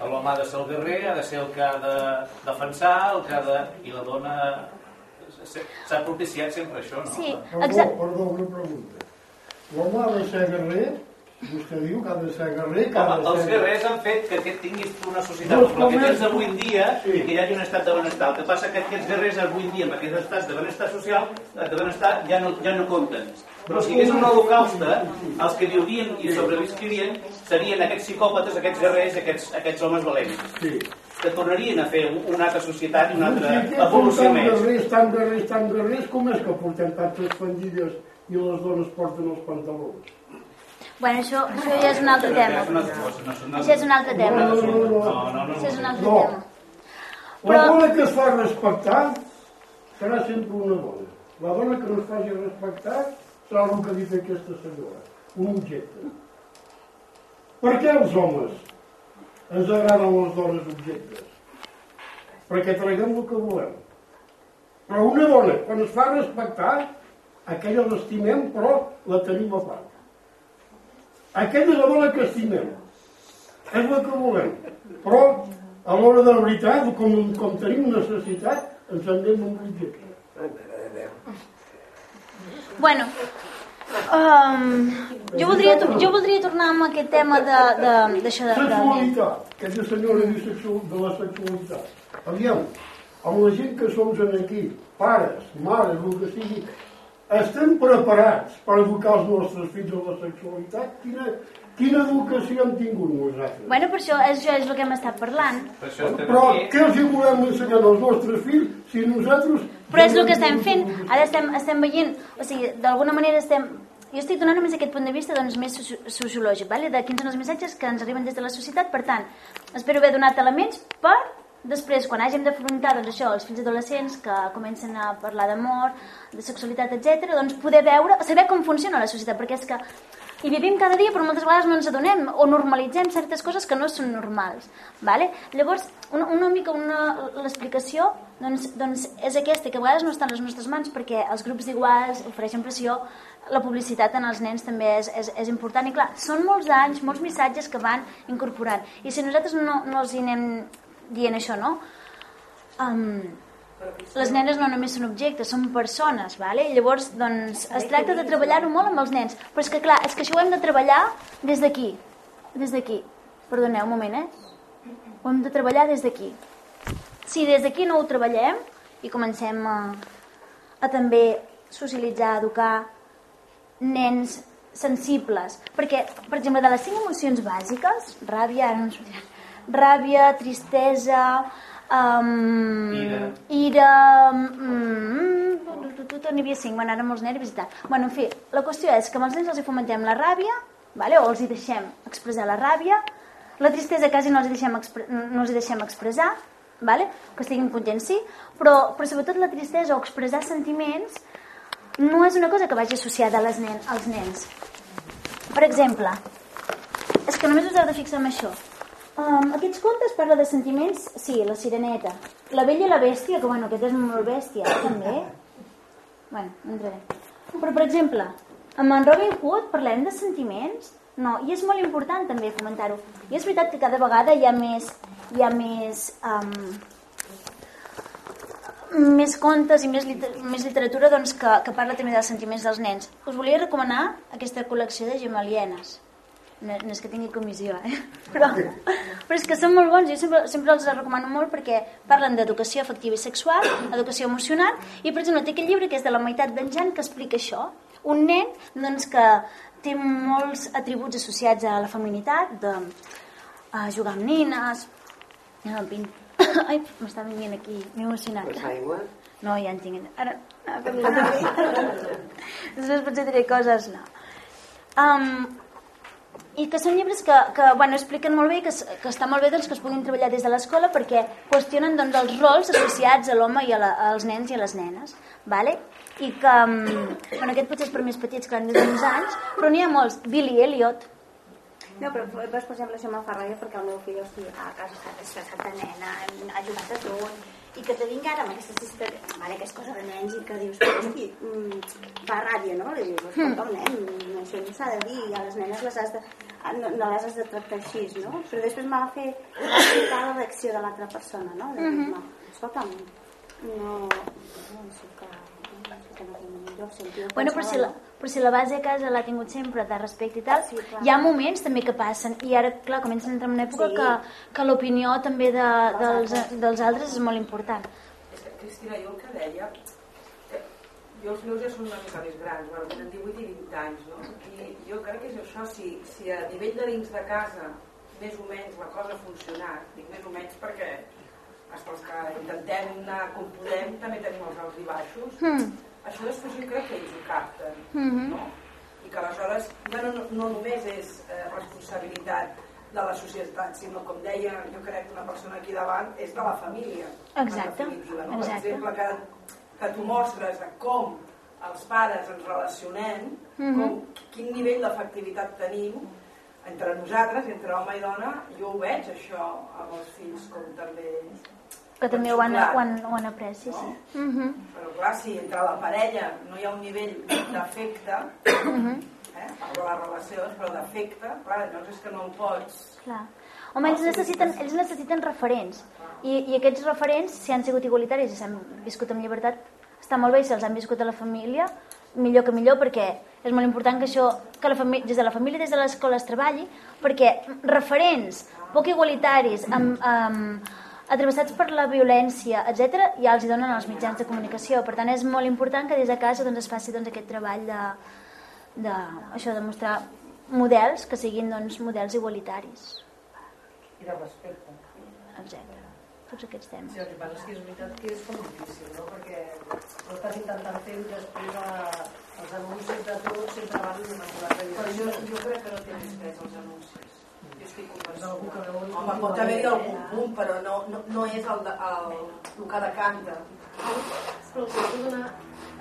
L'home <laughs> ha de ser el guerrer, ha de ser el que ha de defensar, el que ha de... I la dona... S'ha propiciat sempre això, no? Sí, Perdó, perdó, una pregunta. L'home ha de ser guerrer? Vostè diu que ha de ser guerrer, que ha Home, de els ser... guerrers han fet que aquest tinguis una societat Doncs com la que tens és- avui en dia i que hi hagi un estat de benestar. El que passa que aquests guerrers avui en dia, amb aquests estats de benestar social, de benestar, ja no, ja no compten. Però si hi hagués un holocauste, els que viurien i sobrevisquirien serien aquests psicòpates, aquests guerrers, aquests, aquests homes valents. Sí. Que tornarien a fer una altra societat i una altra Si evolució més. guerrers, tan guerrers, tan guerrers, com és que portem tantes faldilles i les dones porten els pantalons? Bueno, això, això ja és un altre tema. Això és un altre tema. No, no, no. Això és un altre No. tema. La dona que es fa respectar serà sempre una dona. La dona que no es faci respectar el que ha aquesta senyora, un objecte. Per què els homes ens agraden les dones objectes? Perquè traguem el que volem. Però una dona, quan es fa respectar, aquella l'estimem, però la tenim a part. Aquella és la dona que estimem. És la que volem. Però a l'hora de la veritat, com, com tenim necessitat, ens en anem amb l'objecte. Bueno, um, jo, voldria, jo voldria tornar amb aquest tema de, de, d'això de, de, Sexualitat, aquella senyora diu sexu, de la sexualitat. Aviam, amb la gent que som aquí, pares, mares, el que sigui, estem preparats per educar els nostres fills en la sexualitat? Quina, quina educació hem tingut nosaltres? Bueno, per això, això és el que hem estat parlant. Per això estem Però aquí. què els hi volem ensenyar als nostres fills si nosaltres... Però és el que estem fent. Ara estem, estem veient, o sigui, d'alguna manera estem... Jo estic donant només aquest punt de vista doncs, més soci- sociològic, vale? de quins són els missatges que ens arriben des de la societat. Per tant, espero haver donat elements per Després, quan hàgim d'afrontar doncs, això, els fills adolescents que comencen a parlar d'amor, de sexualitat, etc, doncs poder veure, saber com funciona la societat, perquè és que hi vivim cada dia però moltes vegades no ens adonem o normalitzem certes coses que no són normals vale? llavors una, una mica l'explicació doncs, doncs és aquesta que a vegades no està a les nostres mans perquè els grups d'iguals ofereixen pressió la publicitat en els nens també és, és, és important i clar, són molts anys, molts missatges que van incorporant i si nosaltres no, no els anem dient això no? Um, les nenes no només són objectes, són persones, vale? llavors doncs, es tracta de treballar-ho molt amb els nens, però és que clar, és que això ho hem de treballar des d'aquí, des d'aquí, perdoneu un moment, eh? Ho hem de treballar des d'aquí. Si des d'aquí no ho treballem i comencem a, a també socialitzar, educar nens sensibles, perquè, per exemple, de les cinc emocions bàsiques, ràbia, ara no em sortirà, ràbia, tristesa, Um, ira. Ira... Um, N'hi havia cinc, bueno, ara molts nervis i tal. Bueno, en fi, la qüestió és que amb els nens els hi fomentem la ràbia, vale? o els hi deixem expressar la ràbia, la tristesa quasi no els hi deixem, no els hi deixem expressar, vale? que estiguin contents, sí, però, però sobretot la tristesa o expressar sentiments no és una cosa que vagi associada a les nen, als nens. Per exemple, és que només us heu de fixar en això. Um, aquests contes parla de sentiments, sí, la sireneta. La vella i la bèstia, que bueno, aquest és molt bèstia, també. Bueno, no entraré. Però, per exemple, amb en Robin Hood parlem de sentiments? No, i és molt important també comentar-ho. I és veritat que cada vegada hi ha més, hi ha més, um, més contes i més, liter més literatura doncs, que, que parla també dels sentiments dels nens. Us volia recomanar aquesta col·lecció de gemalienes no, no és que tingui comissió, eh? <laughs> però, però és que són molt bons, jo sempre, sempre els recomano molt perquè parlen d'educació afectiva i sexual, educació emocional, i per exemple té aquest llibre que és de la meitat d'en Jan que explica això. Un nen doncs, que té molts atributs associats a la feminitat, de a jugar amb nines, a pin... <coughs> Ai, m'està venint aquí, m'he emocionat. Vols aigua? No, ja en tinc. Ara, ara <laughs> Després potser diré coses, no. Um, i que són llibres que, que bueno, expliquen molt bé que, que està molt bé doncs, que es puguin treballar des de l'escola perquè qüestionen doncs, els rols associats a l'home i a la, als nens i a les nenes vale? i que mm, bueno, aquest potser és per més petits que han de uns anys però n'hi ha molts, Billy Elliot. No, però per exemple això me'n fa ràbia perquè el meu fill hosti, a casa estressat de nena, ha jugat a tot i que te vinga ara amb aquesta història vale, que és cosa de nens i que dius hosti, mm, fa ràbia, no? li dius, escolta el nen, no això no s'ha de dir i a les nenes les has de, no, no les has de tractar així, no? però després m'ha de fer explicar la reacció de l'altra persona no? de dir, mm -hmm. no, escolta'm no, no, no sé que, no sé que no tinc lloc sentit bueno, però si la, però si la base a casa l'ha tingut sempre de respecte i tal, sí, hi ha moments també que passen i ara, clar, comencen a entrar en una època sí. que, que l'opinió també de, dels, dels altres és molt important. És que, Cristina, jo el que deia, eh, jo els meus ja són una mica més grans, bueno, tenen 18 i 20 anys, no? I jo crec que és això, si, si a nivell de dins de casa més o menys la cosa ha funcionat, dic més o menys perquè els que intentem anar com podem també tenim els alts i baixos, mm això crec que ells ho capten, mm -hmm. no? I que aleshores ja no, no només és eh, responsabilitat de la societat, sinó com deia, jo crec que una persona aquí davant és de la família. Exacte. no? Exacte. Per exemple, que, que tu mostres de com els pares ens relacionem, mm -hmm. com, quin nivell d'efectivitat tenim entre nosaltres, entre home i dona, jo ho veig això amb els fills com també que també ho han, ho han, ho han après, sí, sí. No? Uh -huh. Però clar, si entre la parella no hi ha un nivell d'afecte, uh -huh. eh, parlo de les relacions, però d'afecte, clar, llavors és que no ho pots... Clar. Home, ells necessiten, ells necessiten referents. I, I aquests referents, si han sigut igualitaris i s'han viscut amb llibertat, està molt bé, si els han viscut a la família, millor que millor, perquè és molt important que això, que la família, des de la família, des de l'escola es treballi, perquè referents poc igualitaris, amb, amb, atravessats per la violència, etc, ja els hi donen els mitjans de comunicació. Per tant, és molt important que des de casa doncs, es faci doncs, aquest treball de, de, això, de mostrar models que siguin doncs, models igualitaris. I de respecte. Exacte. Tots aquests temes. Sí, el que passa és que és veritat que és com difícil, no? perquè ho estàs intentant fer i després a, els anuncis de tot sempre van d'una Però jo, jo crec que no més pes els anuncis. Home, pot haver-hi algun punt, però no, no, no és el, de, el, el que decanta. Però els heu de donar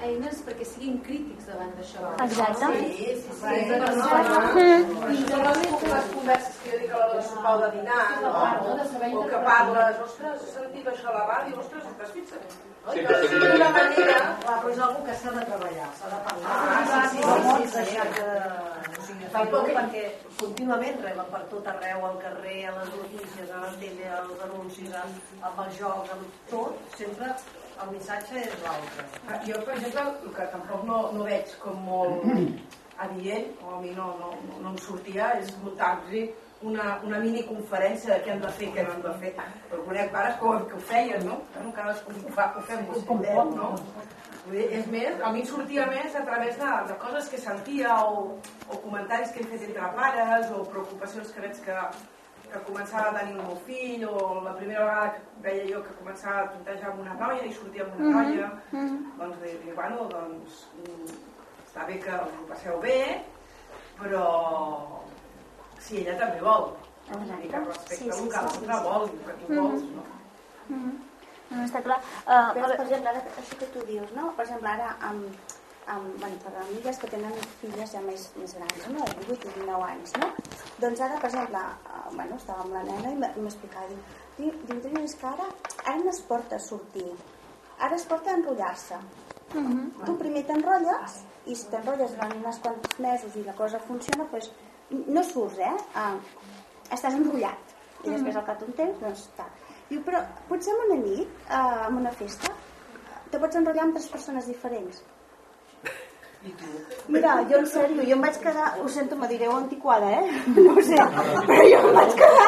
eines perquè siguin crítics davant d'això. Exacte. Sí, sí, sí. Sí, no, no, no. I normalment les converses que jo dic a l'hora de sopar o de dinar, no? no, de saber o que parles, ostres, he sentit això a la ràdio, ostres, estàs fixat? Sí, però Que sí. d'una manera... Clar, però és algo que s'ha de treballar, s'ha de parlar. Ah, sí, sí, no sí, pots sí, deixar sí. de... O sigui, Tal fer-ho com perquè contínuament reben per tot arreu, al carrer, a les notícies, a la tele, als anuncis, amb, amb els jocs, amb tot, sempre el missatge és l'altre. Ah, Jo, per exemple, el que tampoc no, no veig com molt adient, o a mi no, no, no, no em sortia, és muntar-los una, una miniconferència de què han de fer i què no han de fer. Però conec pares ho- que ho feien, no? Bueno, cadascú ho, fa, ho fem com pot, no? Vull dir, És més, a mi sortia més a través de, de coses que sentia o, o comentaris que hem fet entre pares o preocupacions que veig que, que començava a tenir el meu fill o la primera vegada que veia jo que començava a tontejar amb una noia i sortia amb una noia doncs dir, dir bueno, doncs mm, està bé que us ho passeu bé però si ella també vol i que respecte Sí, sí, que sí, sí, l'altre sí. vol que tu vols no? Mhm. No, està clar. Uh, Però, per exemple, ara, això que tu dius, no? Per exemple, ara, amb, amb, bueno, per amigues que tenen filles ja més, més grans, no? De 18 i 19 anys, no? Doncs ara, per exemple, uh, bueno, estava amb la nena i m'explicava, diu, diu, diu, és que ara, ara no es porta a sortir, ara es porta a enrotllar-se. Tu primer t'enrotlles i si t'enrotlles durant uns quants mesos i la cosa funciona, doncs no surts, eh? Uh, estàs enrotllat. I després al cap d'un temps, doncs està. Diu, però potser en una nit, uh, en una festa, te pots enrotllar amb tres persones diferents. Mira, jo en sèrio, jo em vaig quedar, ho sento, me direu antiquada, eh? <laughs> No ho sé, però jo em vaig quedar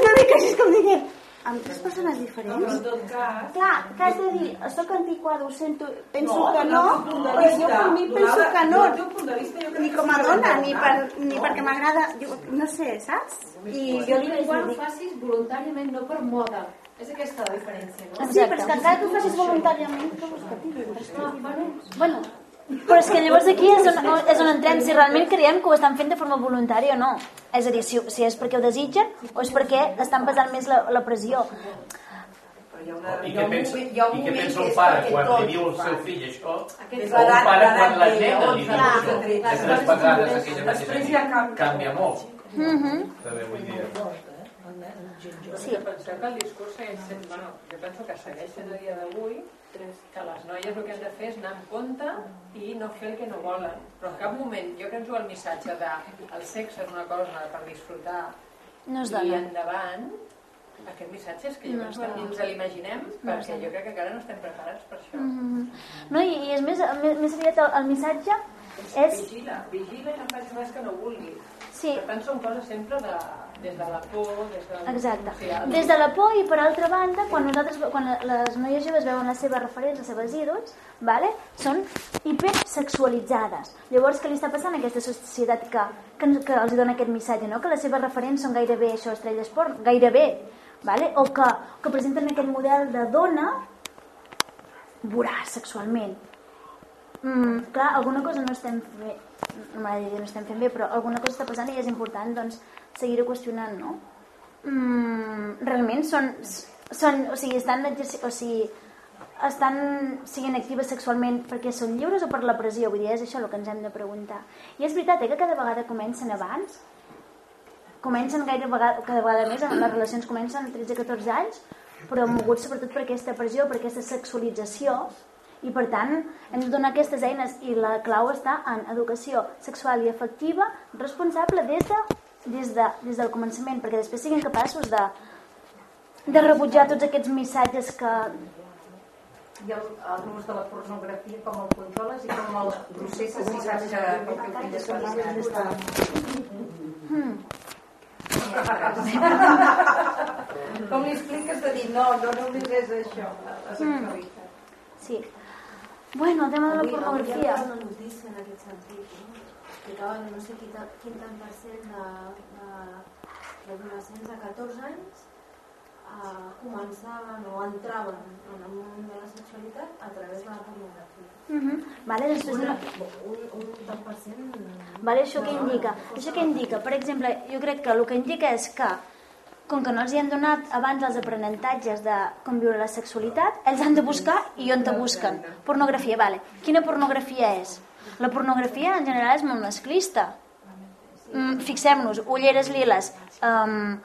una mica així com dient, amb tres persones diferents? Però en tot cas... Clar, que has de dir, soc antiquada, ho sento, penso No, que no, de però jo per mi penso que no. vista, Ni que com a que dona, és ni, per, ni No. perquè m'agrada, jo no sé, saps? I jo li vaig ho dir, facis voluntàriament, no per moda. És aquesta la diferència, no? sí, però és que encara que ho facis voluntàriament, què vols que t'hi? Bueno, però és que llavors aquí és on, és on entrem si realment creiem que ho estan fent de forma voluntària o no. És a dir, si, si és perquè ho desitgen o és perquè estan pesant més la, la pressió. hi ha, una, I hi ha què un pensa, hi ha un i què pensa que un pare quan li diu al ho seu fill això? Aquest O un pare quan la nena li diu això? tretze. tres vegades aquella mateixa nit. canvia. Molt. Mhm. També vull dir. Sí. Que penseu que el discurs segueix sent, bueno, jo penso que segueix sent a dia d'avui que les noies el que han de fer és anar en compte i no fer el que no volen. Però en cap moment jo que ens el missatge de el sexe és una cosa per disfrutar No es i endavant, aquest missatge és que jo No penso que ens l'imaginem perquè jo crec que encara no estem preparats per això. Mhm. No, i, i és més, més, més aviat el, el missatge és... Vigila, vigila i no facis res que no vulguis. Sí. Per tant, són coses sempre de, des de la por, des de... Exacte. Des de la por i per altra banda, quan nosaltres, quan les noies joves veuen les seves referents, les seves ídols, vale? són hipersexualitzades. Llavors, què li està passant a aquesta societat que, que, que els dona aquest missatge, no? que les seves referents són gairebé això, estrelles porn, gairebé, vale? o que, que presenten aquest model de dona voraç sexualment. Mm, clar, alguna cosa no estem fent, no dir no estem fent bé, però alguna cosa està passant i és important doncs, seguir-ho qüestionant, no? Mm, realment són, són, o sigui, estan o sigui, estan siguent actives sexualment perquè són lliures o per la pressió? Vull dir, és això el que ens hem de preguntar. I és veritat eh, que cada vegada comencen abans, comencen gaire vegada, cada vegada més, les relacions comencen a 13-14 anys, però moguts sobretot per aquesta pressió, per aquesta sexualització, i per tant hem de donar aquestes eines i la clau està en educació sexual i afectiva responsable des, de, des, de, des del començament perquè després siguin capaços de, de rebutjar tots aquests missatges que I el, l'ús de la pornografia com el controles i com el processes si saps que el teu fill hmm, Com li expliques de dir no, no només és això, la sexualitat? sí. Bueno, el tema de la Avui- avui pornografia. hi havia una notícia en aquest sentit, no? Explicaven no sé quin, quin tant per cent de, de, d'adolescents de 14 anys eh, començaven o entraven en el món de la sexualitat a través de la pornografia. Mhm. Vale, després de la... Un, un tant per cent... Vale, això què indica? Això què indica? Per exemple, jo crec que el que indica és que com que no els hi han donat abans els aprenentatges de com viure la sexualitat, ells han de buscar i on te busquen. Pornografia, vale. Quina pornografia és? La pornografia en general és molt masclista. Mm, Fixem-nos, ulleres liles, um,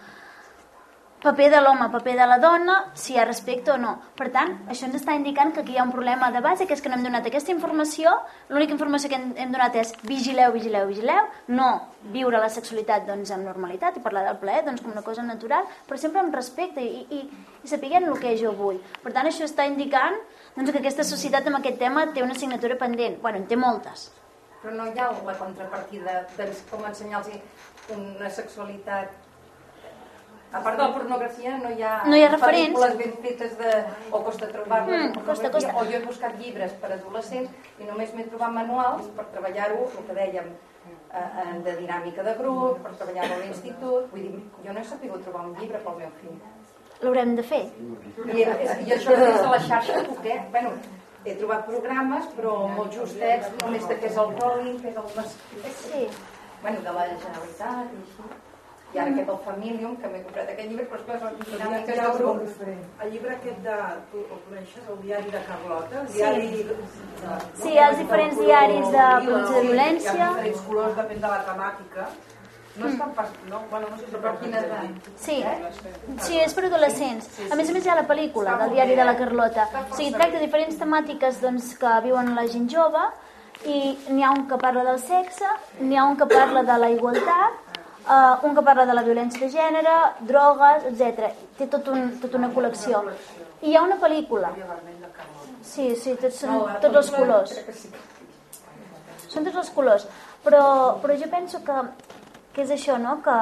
paper de l'home, paper de la dona, si hi ha respecte o no. Per tant, això ens està indicant que aquí hi ha un problema de base, que és que no hem donat aquesta informació, l'única informació que hem, hem donat és vigileu, vigileu, vigileu, no viure la sexualitat doncs, amb normalitat i parlar del plaer doncs, com una cosa natural, però sempre amb respecte i, i, i sapiguem el que jo vull. Per tant, això està indicant doncs, que aquesta societat amb aquest tema té una assignatura pendent. Bueno, en té moltes. Però no hi ha la contrapartida de com ensenyar-los una sexualitat a part de la pornografia no hi ha, No hi ha referents. pel·lícules ben fetes de, o costa trobar-les Mm, costa, costa. o jo he buscat llibres per adolescents i només m'he trobat manuals per treballar-ho, el que dèiem eh, eh, de dinàmica de grup, per treballar-ho a l'institut vull dir, jo no he sabut trobar un llibre pel meu fill L'haurem de fer. i, i això des de la xarxa eh? bueno, he trobat programes però molt justets, només de què és el rolling què és el masculí sí. bueno, de la Generalitat i així i ara aquest el Familium, que m'he comprat aquest llibre però és que són dinàmiques de grup El llibre aquest de... Tu el coneixes? El diari de Carlota? El Sí. diari de, Sí, els diferents diaris de prevenció de violència. Hi ha diferents colors, depèn de la temàtica. No fàcil, no? Bueno, no sé si per quina edat. Sí, sí, és per adolescents. A més a més hi ha la pel·lícula del diari de la Carlota. O sigui, tracta diferents temàtiques doncs, que viuen la gent jove i n'hi ha un que parla del sexe, n'hi ha un que parla de la igualtat, uh, un que parla de la violència de gènere, drogues, etc. Té tot un, tota una col·lecció. I hi ha una pel·lícula. Sí, sí, tots, són tots els colors. Són tots els colors. Però, però jo penso que, que és això, no? que,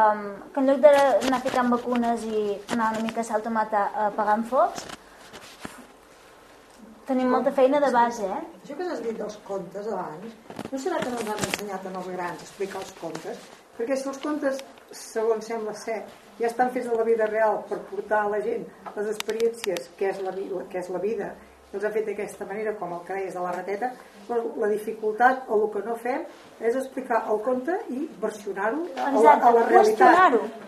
que en lloc d'anar ficant vacunes i anar una mica a salt mata apagant focs, tenim molta feina de base, eh? Això que has dit dels contes abans, no serà que no ens han ensenyat en els grans explicar els contes? Perquè si els contes, segons sembla ser, ja estan fets de la vida real per portar a la gent les experiències que és la, que és la vida, i els ha fet d'aquesta manera, com el que deies de la rateta, doncs la dificultat o el que no fem és explicar el conte i versionar-ho a, la- a la realitat.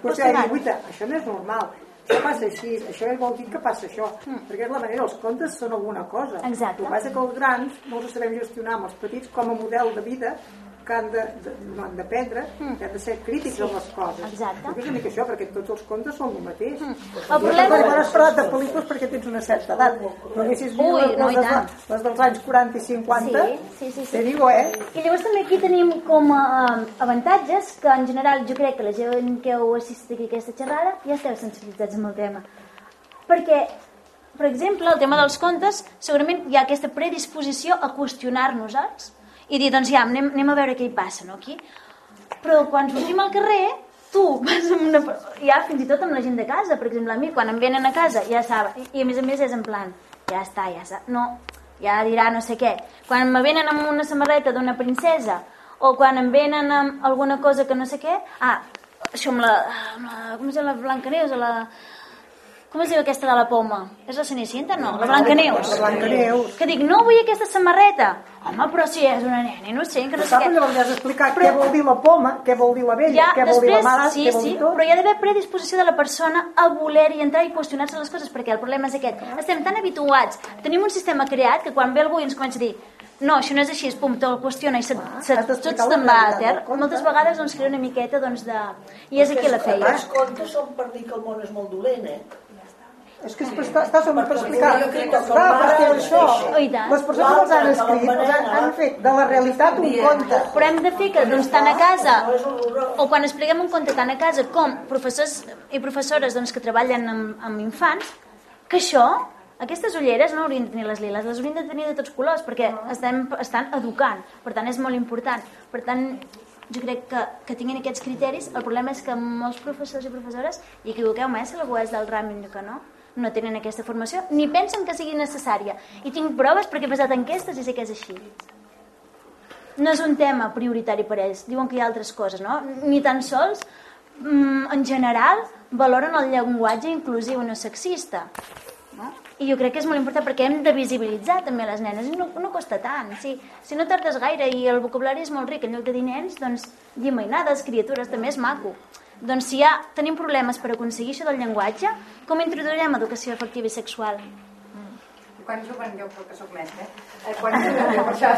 qüestionar-ho. Guaita, això no és normal. Això passa així, això vol dir que passa això. Perquè és la manera, els contes són alguna cosa. Mm. Exacte. El que passa que els grans no els sabem gestionar amb els petits com a model de vida que han de, de, no han d'aprendre, que han de ser crítics Sí, amb les coses. exacte. Perquè és una mica això, perquè tots els contes són el mateix. El Jo problema- quan has parlat de pel·lícules perquè tens una certa edat. Però haguessis vist Ui, les, no, les, tant. les dels anys 40 i 50, Sí, sí, sí, sí. te digo, eh? I llavors també aquí tenim com a avantatges que en general jo crec que la gent que heu assistit aquí a aquesta xerrada ja esteu sensibilitzats amb el tema. Perquè, per exemple, el tema dels contes, segurament hi ha aquesta predisposició a qüestionar-nos-els i dir, doncs ja, anem, anem a veure què hi passa, no, aquí? Però quan sortim al carrer, tu <laughs> vas amb una... Ja, fins i tot amb la gent de casa, per exemple, a mi, quan em venen a casa, ja saben, i, a més a més és en plan, ja està, ja està, no, ja dirà no sé què. Quan me venen amb una samarreta d'una princesa, o quan em venen amb alguna cosa que no sé què, ah, això amb la, amb la com diu, la Blancaneus, o la... Com es diu aquesta de la poma? És la Cenicienta? No, la Blancaneus. La Blancaneus. Que dic, no vull aquesta samarreta. Home, però si és una nena innocent, que no sé què. llavors ja has explicat què vol dir la poma, què vol dir la vella, Ja, què vol dir la mare, sí, què vol sí, dir tot. però hi ha d'haver predisposició de la persona a voler i entrar i qüestionar-se les coses, perquè el problema és aquest. Estem tan habituats, tenim un sistema creat que quan ve algú i ens comença a dir no, això no és així, pum, te'l qüestiona i se, se, tot se'n va a realitat ter. del conte. Moltes vegades doncs, crea una miqueta doncs, de... I és aquí la feina. Els contes són per dir que el món és molt dolent, eh? És que és està sobre per explicar. Clar, perquè això, les persones que els han escrit els han, han fet de la realitat un conte. Però hem de fer que doncs, tant a casa o quan expliquem un conte tant a casa com professors i professores doncs, que treballen amb, amb infants, que això, aquestes ulleres no haurien de tenir les liles, les haurien de tenir de tots colors perquè estem, estan educant, per tant és molt important. Per tant, jo crec que, que tinguin aquests criteris, el problema és que molts professors i professores, i equivoqueu-me, eh, si algú és del ram i que no, no tenen aquesta formació, ni pensen que sigui necessària. I tinc proves perquè he passat enquestes i sé que és així no és un tema prioritari per ells, diuen que hi ha altres coses, no? Ni tan sols mm, en general valoren el llenguatge inclusiu no sexista. No? I jo crec que és molt important perquè hem de visibilitzar també les nenes no, no costa tant. Si, si no tardes gaire i el vocabulari és molt ric, en lloc de dir nens, doncs dir mainades, criatures, també és maco. Doncs si ja tenim problemes per aconseguir això del llenguatge, com introduirem educació afectiva i sexual? quan juguen, jo crec que sóc mestre, eh? quan juguen, jo per això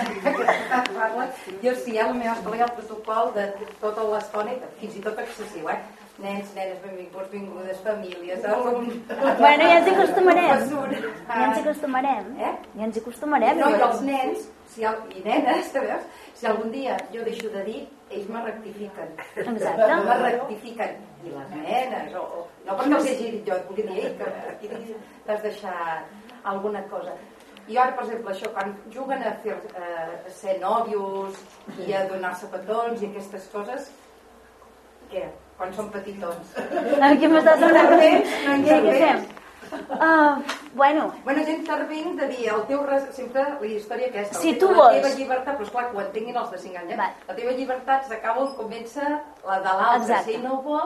<laughs> parla, jo sí, a la meva escola hi ha el protocol de tota l'estona, fins i tot excessiu, eh? Nens, nenes, benvinguts, vingudes, famílies, alumnes... Bueno, ja ens hi acostumarem. Ja ens hi acostumarem. Eh? Ja ens hi acostumarem. No, i els nens, si i nenes, veus? Si algun dia jo deixo de dir, ells me rectifiquen. Exacte. <laughs> Me rectifiquen. I les nenes, o, o no perquè els hagi dit jo, vull dir, ei, que aquí t'has deixat alguna cosa. I ara, per exemple, això, quan juguen a, fer, eh, a ser nòvios i a donar-se petons i aquestes coses, què? Quan són petitons? Aquí m'estàs donant No I què intervens? fem? Uh, bueno, Bueno, intervinc de dir, el teu res... sempre la història aquesta, Si tu teu- vols. la teva llibertat, però esclar, que ho entenguin els de 5 anys, eh? la teva llibertat s'acaba on comença la de l'altre, si no vol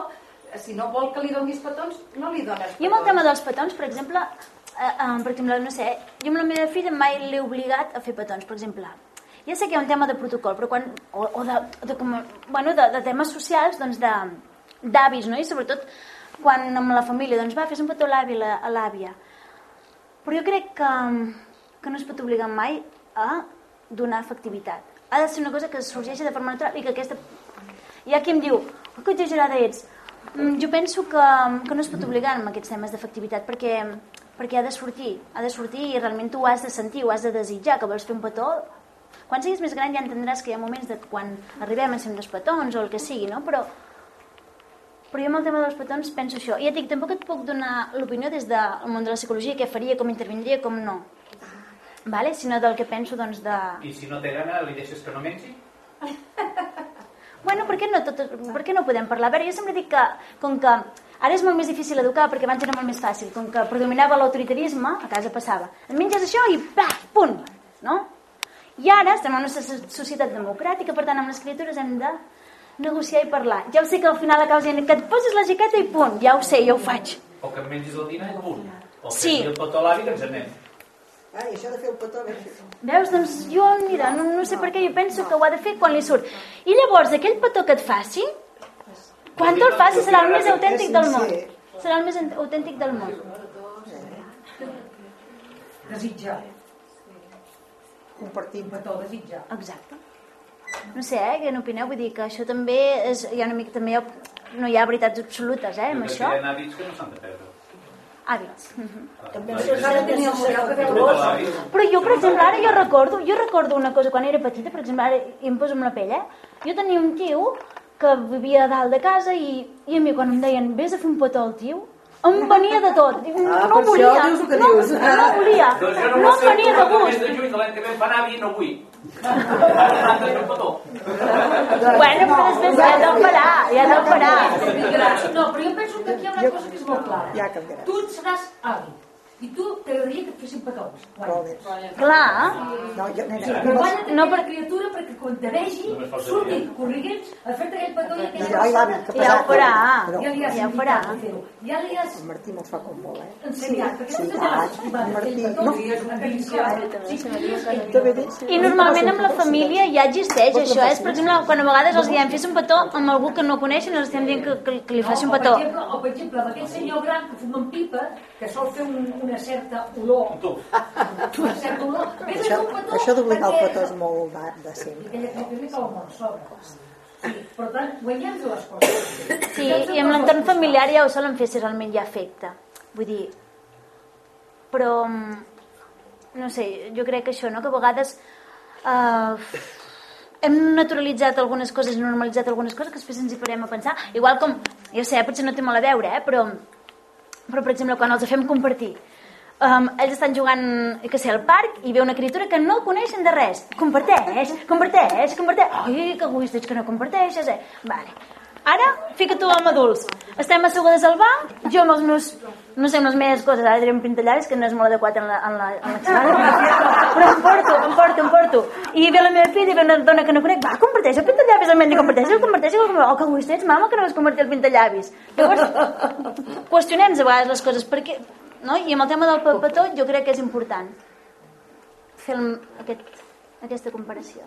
si no vol que li donis petons, no li dones petons. Jo amb el tema dels petons, per exemple, eh, eh, per exemple, no sé, jo amb la meva filla mai l'he obligat a fer petons, per exemple. Ja sé que hi ha un tema de protocol, però quan, o, o de, de, com, bueno, de, de temes socials, doncs d'avis, no? I sobretot quan amb la família, doncs va, fes un petó a l'àvia, la- a l'àvia. Però jo crec que, que no es pot obligar mai a donar efectivitat. Ha de ser una cosa que sorgeixi de forma natural i que aquesta... Hi ha qui em diu, oh, que exagerada ets. Mm, Jo penso que, que no es pot obligar amb aquests temes d'efectivitat perquè, perquè ha de sortir, ha de sortir i realment tu ho has de sentir, ho has de desitjar, que vols fer un petó. Quan siguis més gran ja entendràs que hi ha moments de quan arribem a ser uns petons o el que sigui, no? Però, però jo amb el tema dels petons penso això. I ja et dic, tampoc et puc donar l'opinió des del món de la psicologia, què faria, com intervindria, com no. Vale? Sinó del que penso doncs, de... I si no té gana, li deixes que no mengi? <laughs> Bueno, per què no, tot, per què no podem parlar? A veure, jo sempre dic que, com que ara és molt més difícil educar perquè abans era molt més fàcil, com que predominava l'autoritarisme, a casa passava. Et menges això i paf, punt, no? I ara estem en una so- societat democràtica, per tant, amb les criatures hem de negociar i parlar. Ja ho sé que al final acabes dient que et poses la jaqueta i punt, ja ho sé, ja ho faig. O que em mengis el dinar i punt. O Sí. que el petó a l'avi que ens anem. Ah, i això de fer el petó, bé, sí. Veus? Doncs jo, mira, no, no sé per què, jo penso que ho ha de fer quan li surt. I llavors, aquell petó que et faci, quan te'l faci serà el més autèntic del món. Serà el més autèntic del món. Desitjar. Compartir. Un petó, desitjar. Exacte. No sé, eh, què n'opineu? Vull dir que això també és, hi ha una mica, també no hi ha veritats absolutes, eh, amb això. Hi ha hàbits que no s'han de perdre. Hàbits. Mhm. També s'ha de tenir el Però jo, per exemple, ara jo recordo, jo recordo una cosa quan era petita, per exemple, ara em poso amb la pell, eh? Jo tenia un tio que vivia a dalt de casa i, i a mi quan em deien vés a fer un petó al tio, em venia de tot. Ah, no això volia. dius que no, dius. no volia. Doncs jo no, no em venia de gust. de juny de l'any que ve em fa anar i no vull. Bueno, però després ja te'l farà, ja te'l farà. No, però jo penso que aquí hi ha una cosa que és molt clara. Tu et seràs avi. I tu t'agradaria que et fessin petons. Clar. No, jo, nena, Sí, no, tenir no, la criatura perquè quan te vegi, dir. corrents a fer-te aquell petó i aquella Ja, i que Ja ho farà. Però- Ja li has Ja ho farà. Ja li has el Martí me'l fa com vol, eh? ensenyat. Sí, Martí, aquell no. i I normalment amb la família ja existeix això, és per exemple quan a vegades els diem fes un petó amb algú que no coneixen i els estem dient que, que, que li faci un petó. per exemple, o per exemple, amb aquest senyor gran que fuma en pipa, que sol fer un, una certa olor. Una certa olor. Vés a Això, fer un petó això d'obligar el petó és molt de, de sempre. Aquella criatura li cau molt a sobre. Sí, per tant, guanyem les coses. Sí, i amb l'entorn familiar ja ho solen fer si realment hi ha afecte. Vull dir, però, mm, no sé, jo crec que això, no? que a vegades eh, hem naturalitzat algunes coses i normalitzat algunes coses que després ens hi farem a pensar. Igual com, jo sé, potser no té molt a veure, eh? però, però per exemple, quan els fem compartir, Um, ells estan jugant, que sé, al parc i ve una criatura que no coneixen de res. Comparteix, comparteix, comparteix. Ai, que egoista, que no comparteixes, eh? Vale. Ara, fica tu amb adults. Estem assegudes al banc, jo amb els meus, no sé, amb les meves coses, ara diré un pintallavis que no és molt adequat en la, en la, en la xerrada, però em porto, em porto, em porto. I ve la meva filla i ve una dona que no conec, va, comparteix el pintallavis amb comparteix el comparteix el oh, que ets, mama, que no vas compartir el pintallavis. Llavors, qüestionem a vegades les coses, perquè, no? I amb el tema del petó jo crec que és important fer el, aquest, aquesta comparació.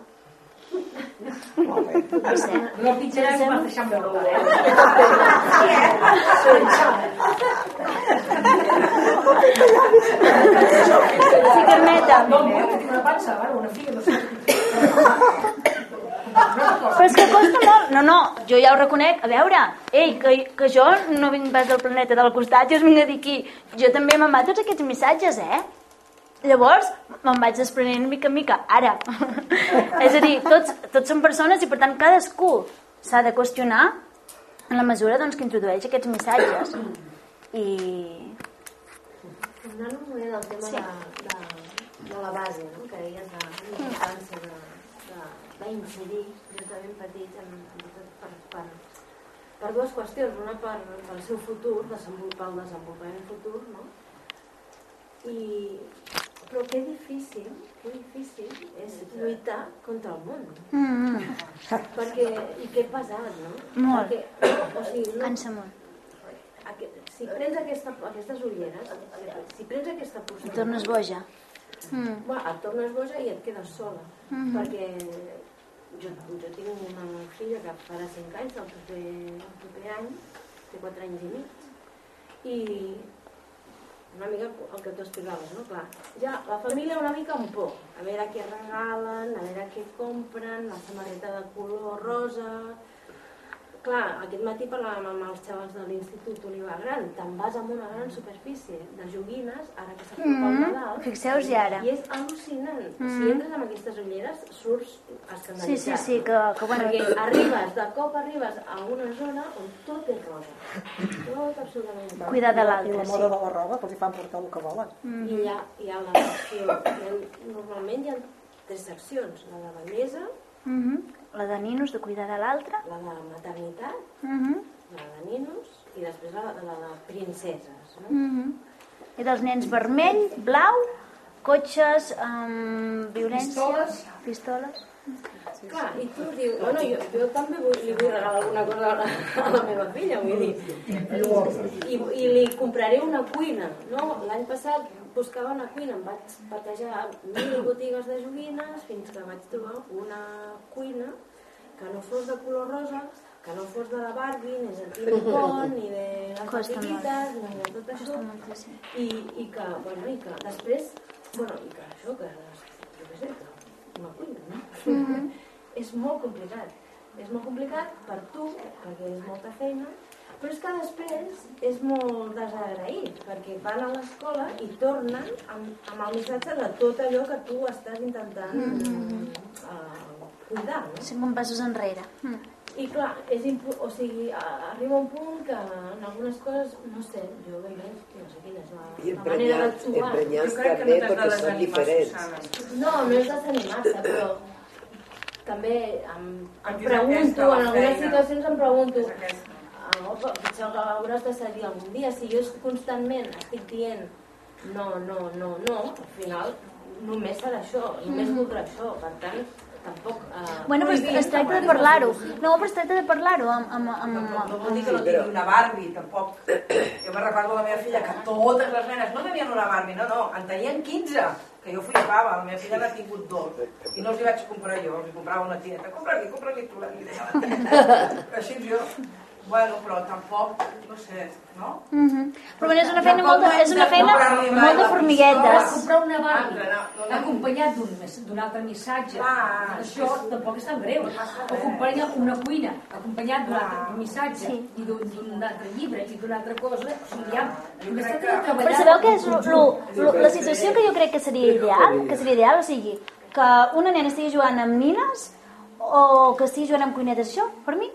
No sé. No pitjaràs m'ha deixat morta, eh? Sí, Carmeta. No, no, una pansa, bueno, una figa, no sé. Però és que costa molt. No, no, jo ja ho reconec. A veure, ei, que, que jo no vinc pas del planeta del costat, jo us vinc a dir aquí. Jo també me'n tots aquests missatges, eh? Llavors, me'n vaig desprenent mica en mica. Ara. <laughs> és a dir, tots, tots són persones i per tant cadascú s'ha de qüestionar en la mesura doncs, que introdueix aquests missatges. I... Tornant un moment al tema Sí. de, de, de la base, no? que deies de la importància de, des de ben petits en, en tot, per, per, per dues qüestions. Una per, pel seu futur, desenvolupar el desenvolupament futur, no? I, però que difícil, que difícil és lluitar contra el món. Mm, Perquè, i que pesat, no? Molt. Perquè, o sigui, no, Cansa molt. Aquest, si prens aquesta, aquestes ulleres, si prens aquesta Et postura... tornes boja. Mm. Bueno, et tornes boja i et quedes sola. Mhm. Perquè jo, jo tinc una filla que farà 5 anys, el proper, el proper any, té 4 anys i mig, i una mica el que tu explicaves, no? Clar, ja la família una mica amb por, a veure què regalen, a veure què compren, la samarreta de color rosa... Clar, aquest matí parlàvem amb els xavals de l'Institut Oliva Gran, te'n vas amb una gran superfície de joguines, ara que s'apropa el Mm, Nadal, fixeu-vos-hi ara. i és al·lucinant. Mm. Si entres amb aquestes ulleres, surts escandalitzat. Sí, sí, sí, que, que bueno... Perquè arribes, de cop arribes a una zona on tot és rosa. Tot absolutament rosa. Cuidar de I l'altre, la sí. moda de la roba, que els hi fan portar el que volen. Mm. I hi ha, hi ha la secció, hi ha, normalment hi ha tres seccions, la de bellesa, Mhm. La de ninos, de cuidar de l'altre. la de maternitat, Mhm. la de ninos i després la, la de princeses. No? Mhm. I dels nens vermell, blau, cotxes, um, violència... Pistoles. Pistoles. Clar, i tu dius, bueno, jo, jo també vull, li vull regalar alguna cosa a la, a la meva filla, vull dir, i, i li compraré una cuina, no? L'any passat buscava una cuina, em vaig batejar mil botigues de joguines fins que vaig trobar una cuina que no fos de color rosa, que no fos de la Barbie, ni de Tim <laughs> Pon, ni de les papiquites, ni de tot això, i, i que, bueno, i que després, bueno, i que això, que, jo què sé, que una cuina, no? Mhm. <laughs> és molt complicat. És molt complicat per tu, perquè és molta feina, però és que després és molt desagraït, perquè van a l'escola i tornen amb, amb el missatge de tot allò que tu estàs intentant Mhm. uh, cuidar. No? Cinc un passos enrere. Mm. I clar, és o sigui, arriba un punt que en algunes coses, no sé, jo veig, no sé quina és la, I la manera emprenyats, d'actuar. emprenyats també perquè són diferents. No, no és desanimar-se, però també em, em pregunto, en algunes feina. situacions em pregunto, no, però potser que l'hauràs de seguir algun dia. Si jo constantment estic dient no, no, no, no, al final només serà això, només Mhm. voldrà això. Per tant, tampoc... Eh, Bueno, però es, es tracta de parlar-ho. No, però es tracta de parlar-ho amb... amb, amb, No vol dir que no tingui una Barbie, tampoc. Jo me recordo la meva filla que totes les nenes no tenien una Barbie, no, no, en tenien 15, que jo flipava, la meva filla n'ha tingut dos, i no els hi vaig comprar jo, els hi comprava una tieta, compra-li, compra-li tu, la tieta. <laughs> Així jo, bueno, però tampoc, no sé, no? Mhm. Però bueno, és una feina, molt, de, és una feina molt de formiguetes. Per comprar una Barbie Altre, no, no. acompanyat d'un altre missatge, Clar, això tampoc és tan greu. O acompanyar una cuina acompanyat d'un altre missatge Sí. i d'un altre llibre i d'una altra cosa, o sigui, ja, de Però sabeu què és lo, lo, lo, la situació que jo crec que seria ideal? Que seria ideal, o sigui, que una nena estigui jugant amb nines o que estigui jugant amb cuinetes. Això, per mi,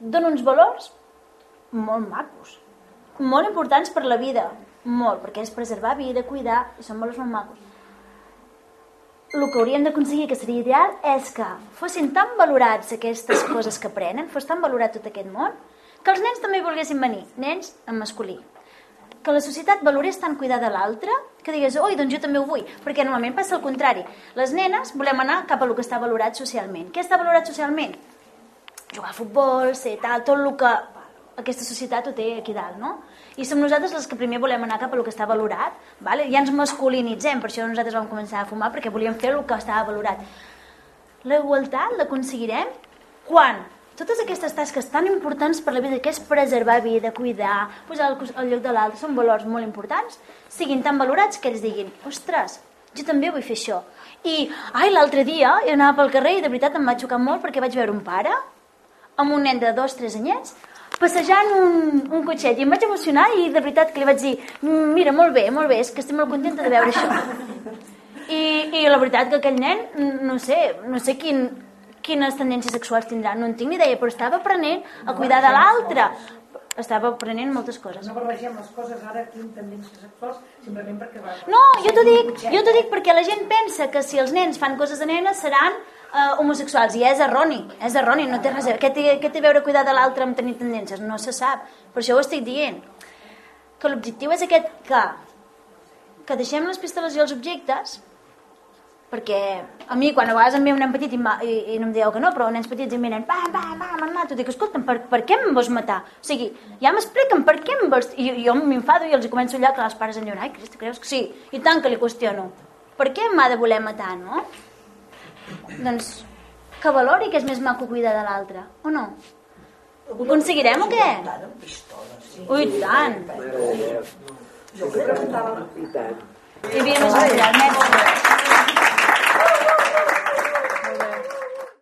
dona uns valors molt macos, molt importants per la vida, molt, perquè és preservar vida, cuidar, i són valors molt macos. El que hauríem d'aconseguir, que seria ideal, és que fossin tan valorats aquestes coses que aprenen, fos tan valorat tot aquest món, que els nens també volguessin venir, nens en masculí, que la societat valorés tant cuidar de l'altre que digués, oi, doncs jo també ho vull. Perquè normalment passa el contrari. Les nenes volem anar cap a lo que està valorat socialment. Què està valorat socialment? Jugar a futbol, ser tal, tot el que aquesta societat ho té aquí dalt, no? I som nosaltres les que primer volem anar cap a lo que està valorat, vale? ja ens masculinitzem, per això nosaltres vam començar a fumar, perquè volíem fer el que estava valorat. La igualtat l'aconseguirem quan totes aquestes tasques tan importants per la vida, que és preservar vida, cuidar, posar cos- al lloc de l'altre, són valors molt importants, siguin tan valorats que ells diguin, ostres, jo també vull fer això. I, ai, l'altre dia jo anava pel carrer i de veritat em va xocar molt perquè vaig veure un pare amb un nen de dos, tres anyets, passejant un, un cotxet i em vaig emocionar i de veritat que li vaig dir "Mm, mira, molt bé, molt bé, és que estic molt contenta de veure això. <laughs> I, I la veritat que aquell nen, no sé, no sé quin, quines tendències sexuals tindrà, no en tinc ni idea, però estava aprenent a cuidar de l'altre. Estava aprenent moltes coses. No barregem les coses ara aquí amb tendències sexuals simplement perquè va... No, jo t'ho dic, jo t'ho dic perquè la gent pensa que si els nens fan coses de nenes seran eh, homosexuals i és erroni, és erroni, no té res a veure. Què té, què té a veure cuidar de l'altre amb tenir tendències? No se sap. Per això ho estic dient. Que l'objectiu és aquest que, que deixem les pistoles i els objectes perquè a mi quan a vegades em ve un nen petit i, i, i no em dieu que no, però nens petits em venen pam, pam, pam, em mato, dic, escolta'm, per, per què em vols matar? O sigui, ja m'expliquen per què em vols... I jo m'infado i els començo allà que els pares em diuen, ai, Cristo, creus que sí? I tant que li qüestiono. Per què m'ha de voler matar, no? Doncs que valori que és més maco cuidar de l'altre, o no? Ho aconseguirem o què? Ui, tant! Jo crec que estava... Hi havia més material, més.